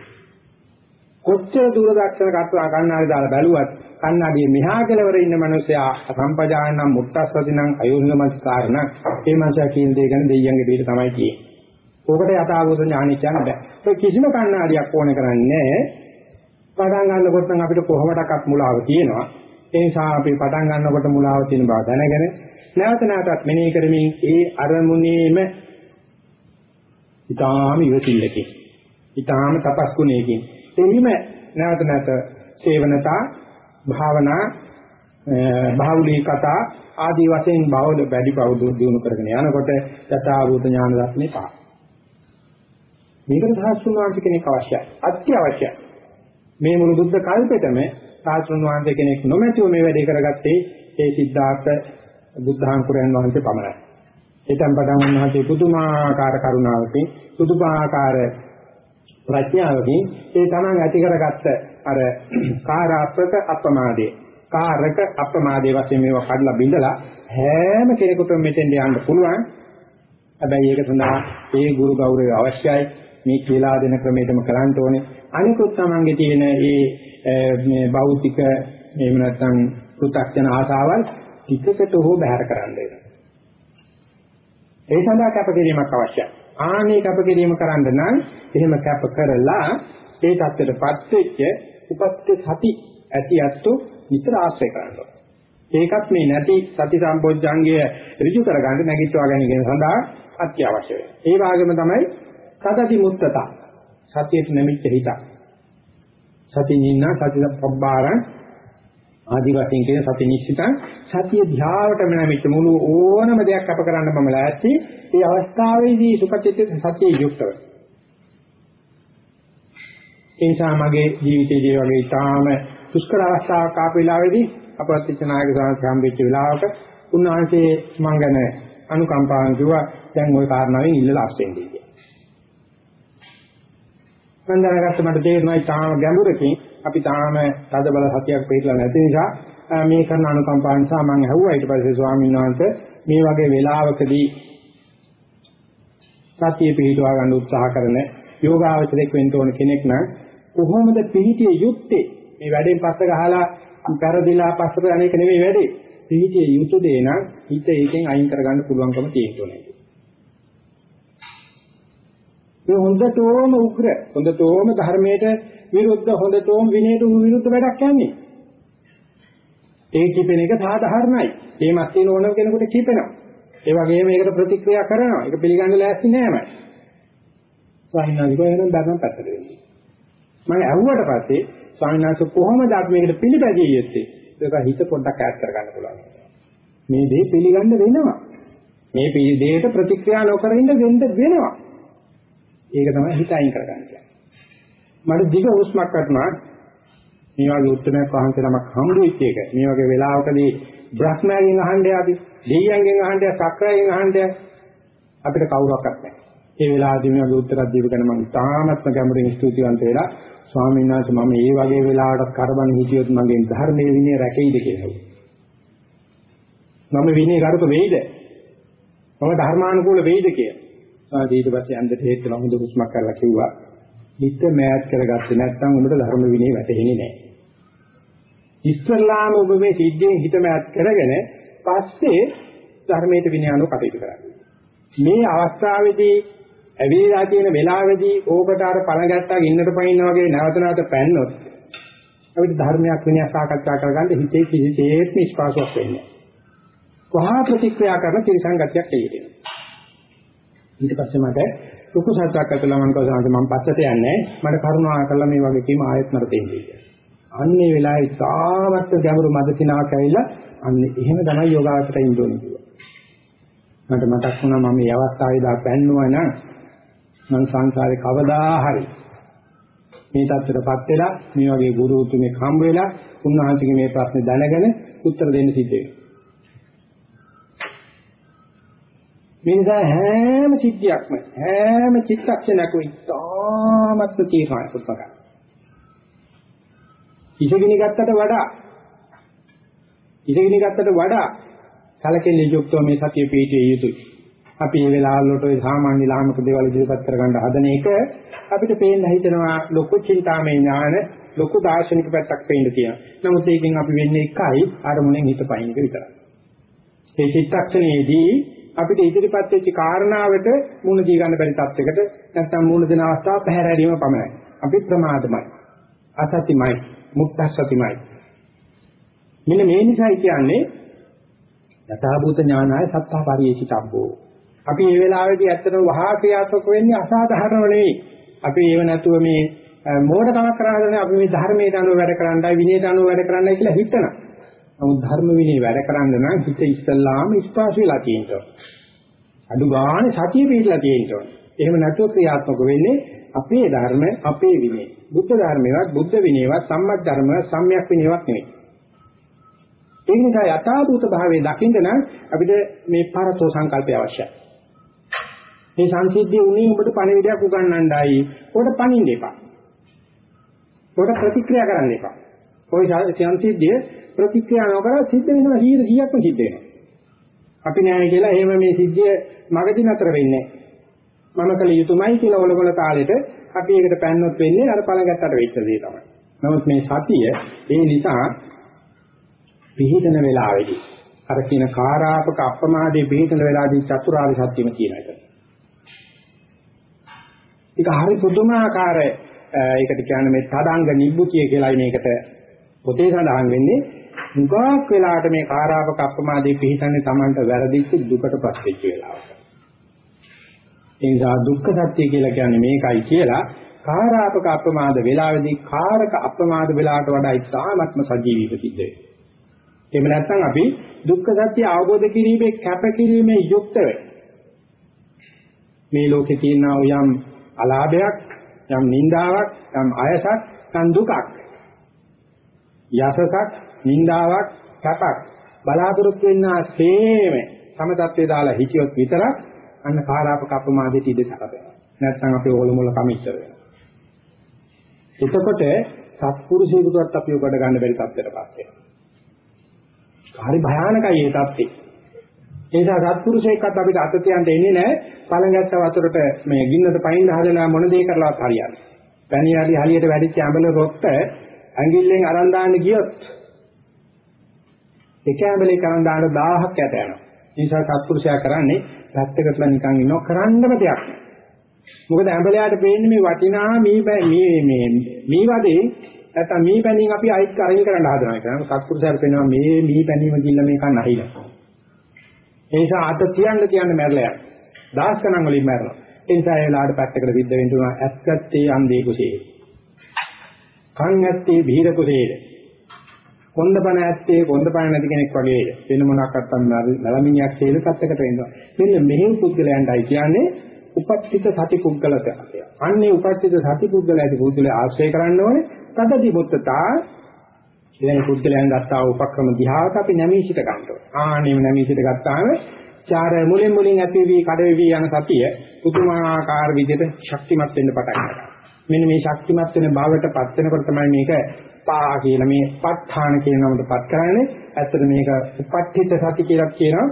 කොච්චර දූරදර්ශන කතා කන්නාඩි දාලා බැලුවත් කන්නාඩියේ මෙහා කෙළවර ඉන්න මිනිසයා සම්පජානනම් මුත්තස්සදිනම් අයෝනිගමස්කාරණ ඒ මනුස්සයා කියන දේ ගැන දෙයියන්ගේ පිට තමයි කියන්නේ. ඕකට යථාභූත ඥානෙ කියන්න බෑ. ඒ කිසිම කන්නාඩියක් ඕනේ කරන්නේ නැහැ. පටන් ගන්නකොට නම් අපිට කොහොමඩක්වත් මුලාව තියෙනවා. ඒ නිසා අපි පටන් ගන්නකොට මුලාව තියෙන බව දැනගෙන නැවත නැවතත් මෙනෙහි කරමින් ඒ අරමුණේම ඊටාම ඉවසිල්ලකින් ඊටාම තපස් ගුණයකින් එහිම නැවත නැවත සේවනතා භාවනා භාවුලී කතා ආදී වශයෙන් බවද වැඩි බව දිනු කරගෙන යනකොට යථාභූත ඥාන දර්ශනේ පහ. මේකට සාස්ෘණ වාංශ කෙනෙක් අවශ්‍යයි. අත්‍යවශ්‍යයි. මේ මුළු බුද්ධ කල්පෙතම සාස්ෘණ වහන්සේ කෙනෙක් නොමැතිව මේ වැඩේ කරගත්තේ ඒ සිද්ධාර්ථ බුද්ධාංකුරයන් වහන්සේ පමණයි. එතෙන් පටන් උන්වහන්සේ පුදුමාකාර කරුණාවකින් පුදුමාකාර ප්‍රඥාවකින් ඒ තමන් ඇති කරගත්ත අර කාරාත්මක අප්‍රමාදේ කාරක අප්‍රමාදේ වශයෙන් මේවා කඩලා බිඳලා හැම කෙනෙකුටම මෙතෙන් යන්න පුළුවන්. හැබැයි ඒක සඳහා ඒ ගුරු ගෞරවය අවශ්‍යයි. මේ කියලා දෙන ක්‍රමයටම කරන්න ඕනේ. අනිකුත් තමන්ගේ තියෙන මේ මේ භෞතික එහෙම නැත්නම් පෘථග්ජන ආසාවල් ටිකකට හෝ බැහැර කරන්න වෙනවා. ඒ සඳහා කැපකිරීමක් අවශ්‍යයි. ආනේ කැපකිරීම කරන්න නම් එහෙම කැප කරලා ඒ தත්ත්වයටපත් වෙච්ච උපත්ති සති ඇති අත්තු විතර ආශ්‍රය කරනවා. ඒකත් මේ නැති සති සම්පෝඥංගය ඍජු කරගන්න නැගිටවා ගැනීම සඳහා අත්‍යවශ්‍ය වෙනවා. ඒ වගේම තමයි සතති මුත්තත සතියට නැමිච්ච හිත. සති නින්න සති පබ්බාරං ආදි වශයෙන් කියන සති නිශ්චිතං සතිය ධ්‍යාවටම නැමිච්ච මුළු ඕනම දෙයක් අප කරන්න මම ලෑස්ති. ඒ අවස්ථාවේදී සුපචිත සතිය යුක්තව. ඒ නිසා මගේ ජීවිතයේදී වගේ ඊටාම දුෂ්කර අවස්ථාවක් ආපු වෙලාවේදී අපවත් නායක සාංශ හම්බෙච්ච වෙලාවක උන්වහන්සේ මං ගැන අනුකම්පාවෙන් කිව්වා දැන් ওই කාරණාවෙන් ඉල්ලලා අස්සෙන්දී කියලා. මම දැනගත්ත මට තේරුණා තාම ගැඹුරකින් අපි තාම තද බල සතියක් පිළිලා නැති නිසා මේ කරන අනුකම්පාව නිසා මම ඇහුවා. ඊට පස්සේ ස්වාමීන් වහන්සේ මේ වගේ වෙලාවකදී සතිය පිළිටවා ගන්න උත්සාහ කරන යෝගාවචරයක් වෙන්න ඕන කෙනෙක් නම් කොහොමද පිළිටිය යුත්තේ? මේ වැඩෙන් පස්ස ගහලා පෙරදිලා පස්සට අනේක නෙමෙයි වැඩේ. පිළිටිය යුතු දේ නම් හිත ඒකෙන් අයින් කරගන්න පුළුවන්කම තියෙන්නේ මේ හොඳටම උග්‍ර හොඳටම ධර්මයට විරුද්ධ හොඳටම විනයට විරුද්ධ වැඩක් යන්නේ. ඒ කිපෙන එක සාධාරණයි. මේ මැස්තින ඕනම කෙනෙකුට කිපෙනවා. ඒ වගේම මේකට ප්‍රතික්‍රියා කරනවා. ඒක පිළිගන්න ලෑස්ති නෑමයි. ස්වාමීනාදිකෝ එහෙනම් ධර්ම පැත්තට වෙන්නේ. මම ඇහුවට පස්සේ ස්වාමීනාස කොහොමද අපි මේකට පිළිපැදිය යුත්තේ? ඒක හිත පොඩ්ඩක් ඈත් කරගන්න පුළුවන්. මේ දේ පිළිගන්න වෙනවා. මේ දෙයට ප්‍රතික්‍රියා නොකර ඉන්න වෙන්න වෙනවා. ඒක තමයි හිත අයින් කරගන්න කියන්නේ. මට දිග හුස්මක් ගන්නවා මේ වගේ උත්තරයක් වහන්සේ නමක් හම්බ වෙච්ච එක. මේ වගේ වෙලාවකදී බ්‍රහ්මයෙන් අහන්නේ අපි, දෙවියන්ගෙන් අහන්නේ, සක්‍රයෙන් අහන්නේ අපිට කවුරක්වත් නැහැ. ඒ වෙලාවදී මේ වගේ උත්තරයක් දීපු කෙනා මම තාමත්ම ගැඹුරින් ස්තුතිවන්ත වෙලා ස්වාමීන් වහන්සේ මම මේ වගේ වෙලාවකට කරබන් හිටියොත් මගේ ධර්මයේ විනය රැකෙයිද කියලා. මම විනය කරුක වෙයිද? මම ධර්මානුකූල වෙයිද කියලා. ඊට පස්සේ අන්දට හේතුන හොඳ හුස්මක් කරලා කිව්වා හිත මෑත් කරගත්තේ නැත්නම් උඹට ධර්ම විනය වැටහෙන්නේ නැහැ. ඉස්සල්ලාම ඔබ මේ සිද්ධියෙන් හිත මෑත් කරගෙන පස්සේ ධර්මයට විනය අනුව කටයුතු කරන්නේ. මේ අවස්ථාවේදී ඇවිල්ලා තියෙන වෙලාවේදී ඕකට අර පණ ගැට්ටා ගින්නට පයින්න වගේ නැවත නැවත පැන්නොත් අපිට ධර්මයක් විනය සාකච්ඡා කරගන්න හිතේ කිසිසේත් නිස්පාසයක් වෙන්නේ නැහැ. කොහා ප්‍රතික්‍රියා කරන තිරසං ගතියක් එළියට ඊට පස්සේ මට ලොකු සත්‍යක් අතලා මම කවදාද මම පස්සට යන්නේ මට කරුණා කරලා මේ වගේ කීම ආයෙත් මට දෙන්නේ කියලා. අන්නේ වෙලාවේ තාමත් ගැඹුරු මදසිනාවක් ඇවිල්ලා අන්නේ එහෙම තමයි යෝගාවචරය ඉන්න ඕනේ කිව්වා. මට මතක් වුණා මම මේ අවස්ථාවේ දා පැන්නුවා නම් මම සංසාරේ කවදා හරි මේ තත්ත්වයටපත් වෙලා මේ වගේ ගුරු උතුමෙක් හම්බ වෙලා උන්වහන්සේගේ මේ ප්‍රශ්නේ දැනගෙන උත්තර දෙන්න සිද්ධ වෙනවා. මේ නිසා හැම සිද්ධියක්ම හැම චිත්තක්ෂණයකම ඉතාමත් තීරණයක් උත්සාහ ඉසගිනි ගත්තට වඩා ඉසගිනි ගත්තට වඩා කලකෙන්නේ යුක්තව මේ සතිය පිළිපිටිය යුතුයි. අපි මේ වෙලාවලට ওই සාමාන්‍ය ලාමක දේවල් ඉදිරිපත් කරගන්න හදන එක අපිට පේන්න හිතෙනවා ලොකු චින්තාමය ඥාන ලොකු දාර්ශනික පැත්තක් පේන්න තියෙනවා. නමුත් ඒකෙන් අපි වෙන්නේ එකයි අරමුණෙන් හිත පයින් එක විතරයි. මේ චිත්තක්ෂණයේදී අපිට ඉදිරිපත් වෙච්ච කාරණාවට මුණ දී ගන්න බැරි තත්යකට නැත්නම් මුණ දෙන අවස්ථාව පැහැරීම පමණයි. අපි ප්‍රමාදමයි. අසතිමයි. මුක්තසතිමයි. මෙන්න මේ නිසායි කියන්නේ යථාභූත ඥානය සත්තා පරිේශිතබ්බෝ. අපි මේ වෙලාවේදී ඇත්තටම වහා ක්‍රියාත්මක වෙන්නේ අසාධාරණව නෙවෙයි. අපි ඒව නැතුව මේ මෝඩකමක් කරාගෙන අපි මේ ධර්මයට අනුව වැඩ කරන්නයි විනයට අනුව වැඩ කරන්නයි කියලා හිතනවා. නමුත් ධර්ම විනය වැඩ කරන්න නම් හිත ඉස්සල්ලාම ස්පාසු වෙලා තියෙනවා. අඩු ගානේ සතිය පිටලා තියෙනවා. එහෙම නැතුව ක්‍රියාත්මක වෙන්නේ අපේ ධර්ම අපේ විනය. බුද්ධ ධර්මයවත් බුද්ධ විනයවත් සම්මත් ධර්මවත් සම්‍යක් විනයවත් නෙවෙයි. ඒ නිසා යථාභූත භාවයේ දකින්න නම් අපිට මේ පරතෝ සංකල්පය අවශ්‍යයි. මේ සංසිද්ධිය උනේ ඔබට පණිවිඩයක් උගන්වන්නයි. ඔකට පණින්න එපා. ඔකට ප්‍රතික්‍රියා කරන්න එපා. ওই සංසිද්ධිය ප්‍රතික්‍රියා නොකර සිද්ධ වෙනවා 100%ක්ම සිද්ධ වෙනවා. අපි නෑ කියලා එහෙම මේ සිද්ධිය මගදී නතර වෙන්නේ මම කල යුතුයමයි කියලා ඔලකොල තාලෙට අපි ඒකට පැන්නොත් වෙන්නේ අර පළඟැත්තට වෙච්ච දේ තමයි. නමුත් මේ සතිය ඒ නිසා පිහිටන වෙලාවේදී අර කියන කාරාපක අප්‍රමාදයේ පිහිටන වෙලාවේදී චතුරාර්ය සත්‍යෙම කියන එක. ඒක හරි පුදුමාකාර ඒකට කියන්නේ මේ තදංග නිබ්බුතිය කියලායි මේකට පොතේ සඳහන් වෙන්නේ මුගක් වෙලාවට මේ කාරාපක අප්‍රමාදයේ පිහිටන්නේ Tamanට වැරදිච්ච දුකටපත් වෙච්ච වෙලාවට. ඒ නිසා දුක්ඛ සත්‍ය කියලා කියන්නේ මේකයි කියලා කාරාපක අප්‍රමාද වේලාවේදී කාරක අප්‍රමාද වේලාවට වඩා ඉතාමත්ම සජීවීව සිද්ධ වෙනවා. එහෙම නැත්නම් අපි දුක්ඛ සත්‍ය අවබෝධ කිරීමේ කැපකිරීමේ යුක්ත මේ ලෝකේ තියෙන යම් අලාභයක්, යම් නිന്ദාවක්, යම් අයසක්, යම් දුකක්. යසසක්, නිന്ദාවක්, කැපක් බලාපොරොත්තු වෙනා සේම සමතත්වේ දාලා හිතියොත් විතරක් අන්න කාලාපක අපමාදයට ඉඩ සැකපෙනවා. නැත්නම් අපේ ඕලොමොල කමිච්චර වෙනවා. එතකොට සත්පුරුෂයෙකුටවත් අපි උගඩ ගන්න බැරි තත්ත්වයකටපත් වෙනවා. හරි භයානකයි මේ තත්ත්වේ. ඒ නිසා සත්පුරුෂයෙක්වත් අපිට අත තියන්න එන්නේ නැහැ. පළඟැස්ස වතුරට මේ ගින්නට පයින් හදලා මොන දේ කරලවත් හරියන්නේ. පැණියාලි හරියට වැඩිච්ච ඇඹල රොක්ක ඇඟිල්ලෙන් අරන් දාන්න ගියොත් එක ඇඹලේ කරන් දාන්න 1000ක් යට යනවා. ඒ නිසා සත්පුරුෂයා කරන්නේ පැත්තකටලා නිකන් ඉන්නව කරන්නම දෙයක් නෑ. මොකද ඇඹලයාට පේන්නේ මේ වටිනා මේ මේ මේ මේ වදේ නැත්නම් මේ පැණින් අපි අයිත් අයින් කරන්න හදනවා කියලා. සත්පුරුෂයාට පේනවා මේ මේ පැණීම කිල්ල මේක නැහිලා. ඒ නිසා අත තියන්න තියන්න මැරලා යනවා. දාස් ගණන් වලින් මැරෙනවා. ඒ නිසා ඒ වෙලාවට පැත්තකට විද්ද වෙන්න උනා ඇස්කත්තේ අන්දේ කුසේ. කන් ඇත්තේ බීර කුසේද. කොන්දපණ ඇත්තේ කොන්දපණ නැති කෙනෙක් වගේද. වෙන මොනක්වත් නලමිනියක් හේල සත්‍යකට වෙනවා. මෙන්න මෙහෙම පුද්ගලයන්ටයි කියන්නේ උපත්ිත සති පුද්ගලත. අන්නේ උපත්ිත සති පුද්ගලයාදී පුද්ගලයා ආශ්‍රය කරන්න ඕනේ. තදදි මුත්තතා ඉතින් පුද්ගලයන් ගත්තා උපක්‍රම දිහාවට අපි නැමී සිට ගන්න ඕනේ. ආනෙම නැමී සිට ගත්තාම චාර මුලින් මුලින් ඇති වී කඩ වී යන සතිය පුදුමාකාර විදිහට ශක්තිමත් වෙන්න පටන් ගන්නවා. මෙන්න මේ ශක්තිමත් වෙන භාවයටපත් වෙනකොට තමයි මේක පා කියලා මේ ප ဋ ාණ කියන නමටපත් කරන්නේ. ඇත්තට මේක උපට්ඨිත සති කියලා කියනවා.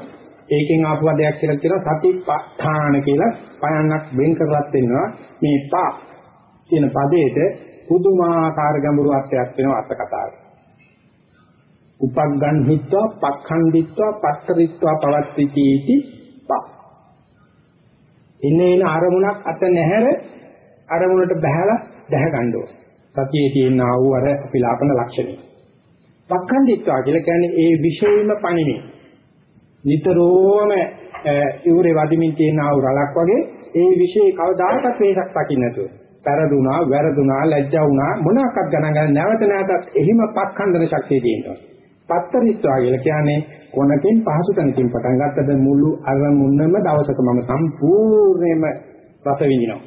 ඒකෙන් ආපු වදයක් කියලා කියනවා සතිපට්ඨාන කියලා පයන්නක් වෙන් කරලත් වෙනවා. මේ පා කියන පදේට පුදුමාකාර ගැඹුරු අර්ථයක් වෙනවා අර්ථ කතාවේ. උපග්ගන් හිත්වා පක්ඛන්දිත්වා පත්තරිත්වා පවත්තිති පා ඉන්නේ ඉන අරමුණක් අත නැහැර අරමුණට බහැලා දැහ ගන්න ඕන. සතියේ තියෙන ආ වූ අර අපිලාපන ලක්ෂණය. පක්ඛන්දිත්වා කියලා කියන්නේ ඒ විශේෂම පණිනේ. නිතරම ඉවුරේ වදිමින් තියෙන ආ වූ රලක් වගේ ඒ විශේෂ කවදාකවත් වෙනසක් දකින්න නැතුව. පෙරදුනා, වැරදුනා, ලැජ්ජා වුණා මොනවාක්වත් ගණන් ගන්න නැවත නැවතත් එහිම පක්ඛන්දන ශක්තිය තියෙනවා. පත්තරිත්වා කියලා කියන්නේ කොනකින් පහසු තැනකින් පටන් ගත්තද මුළු අරමුණම දවසක මම සම්පූර්ණයෙන්ම රස විඳිනවා.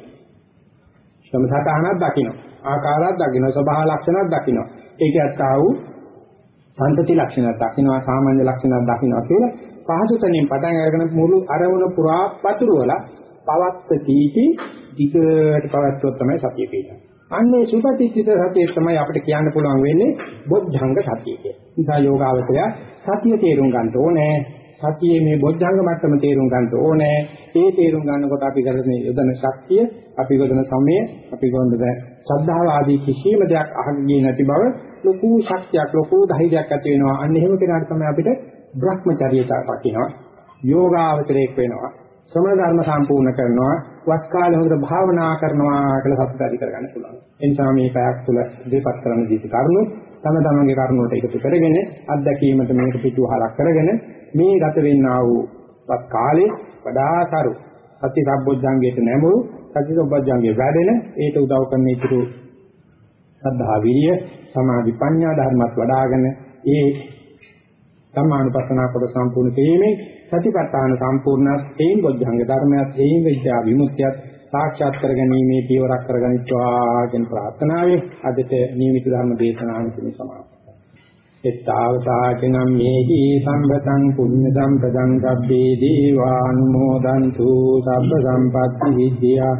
සමසතහනක් දකින්න. ආකාරයක් දකින්න. ස්වභාව ලක්ෂණයක් දකින්න. ඒකත් ආ වූ සම්පති ලක්ෂණයක් දකින්නවා සාමාන්‍ය ලක්ෂණයක් දකින්නවා කියලා පහසු තැනින් පටන් අරගෙන මුළු අරමුණ පුරා පතුරවලා පවත්ත තීටි දිගට පවත්වුවොත් තමයි සතිය පිටන්නේ. අන්නේ සුපතිච්චිත සතිය තමයි අපිට කියන්න පුළුවන් වෙන්නේ බොද්ධංග සතිය කියලා. නිසා යෝගාවචරය සතිය තේරුම් ගන්න ඕනේ. සතියේ මේ බොද්ධංග මට්ටම තේරුම් ගන්න ඕනේ. ඒ තේරුම් ගන්නකොට අපි කරන යොදන ශක්තිය, අපි යොදන සමය, අපි යොදන ශ්‍රද්ධාව ආදී කිසිම දෙයක් අහගෙන ගියේ නැති බව ලොකු ශක්තියක්, ලොකු ධෛර්යයක් ඇති වෙනවා. අන්න එහෙම කෙනාට තමයි අපිට භ්‍රමචර්යයට පකින්නවා. යෝගාවචරයක් වෙනවා. සමන ධර්ම සම්පූර්ණ කරනවා වස් කාලේ හොඳට භාවනා කරනවා කියලා සත්‍ය ඇති කරගන්න පුළුවන්. ඒ නිසා මේ පැයක් තුල ඉදිරිපත් කරන දීති කරුණු තම තමන්ගේ කරුණු වලට එකතු කරගෙන අත්දැකීමට මේක පිටුවහලක් කරගෙන මේ ගත වෙන්නා වූ පත් කාලේ වඩා සරු. සති සම්බොජ්ජංගයට නැඹුරු සති සම්බොජ්ජංගේ වැඩෙන ඒට උදව් කරන ඉතුරු සද්ධා විරිය සමාධි ප්‍රඥා ධර්මත් වඩාගෙන ඒ ධම්මානුපස්සනා කොට සම්පූර්ණ කිරීමේ සතිපට්ඨාන සම්පූර්ණත් ඒන් බොජ්ජංග ධර්මයත් ඒන් විද්‍යා විමුක්තියත් සාක්ෂාත් කරගැනීමේ පියවරක් කරගනිත්වා කියන ප්‍රාර්ථනාවෙන් අදට නියමිත ධර්ම දේශනාව මෙතන සමාප්ත. එත්තාවතාචනම් මේහි සම්බතං පුඤ්ඤ සම්පදං සබ්බේ දීවානුමෝදන්තු සබ්බ සම්පත්ති විද්‍යා.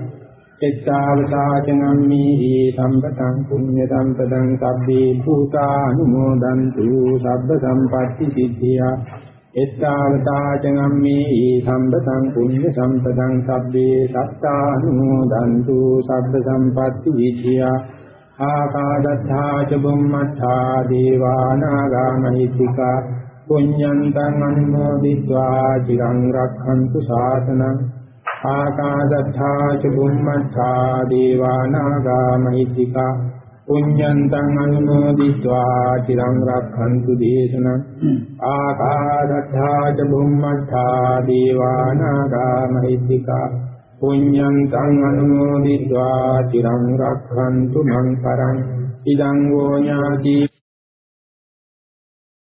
එත්තාවතාචනම් මේහි සම්බතං පුඤ්ඤ සම්පදං සබ්බේ භූතානුමෝදන්තු සබ්බ සම්පත්ති විද්‍යා. එත්තාවතාචනම්මේ සම්පතං පුඤ්ඤ සම්පතං සබ්බේ සත්තානුමෝදන්තු සබ්බ සම්පatti විද්‍යා. ආකාදත්තා ච බුම්මත්තා දේවානාගා මහිත්‍තිකා පුඤ්ඤන්තං අනුමෝදිत्वा චිරං රක්ඛන්තු ශාසනං ආකාදත්තා ච බුම්මත්තා දේවානාගා මහිත්‍තිකා පුඤ්ඤන්තං අනුමෝදිत्वा චිරං රක්ඛන්තු දේශනං ආකාදත්තා ච බුම්මත්තා දේවානාගා මහිත්‍තිකා පුඤ්ඤං තං අනුමෝදිत्वा চিරං රක්ඛන්තු මං පරං ඉදං වෝ ඥාති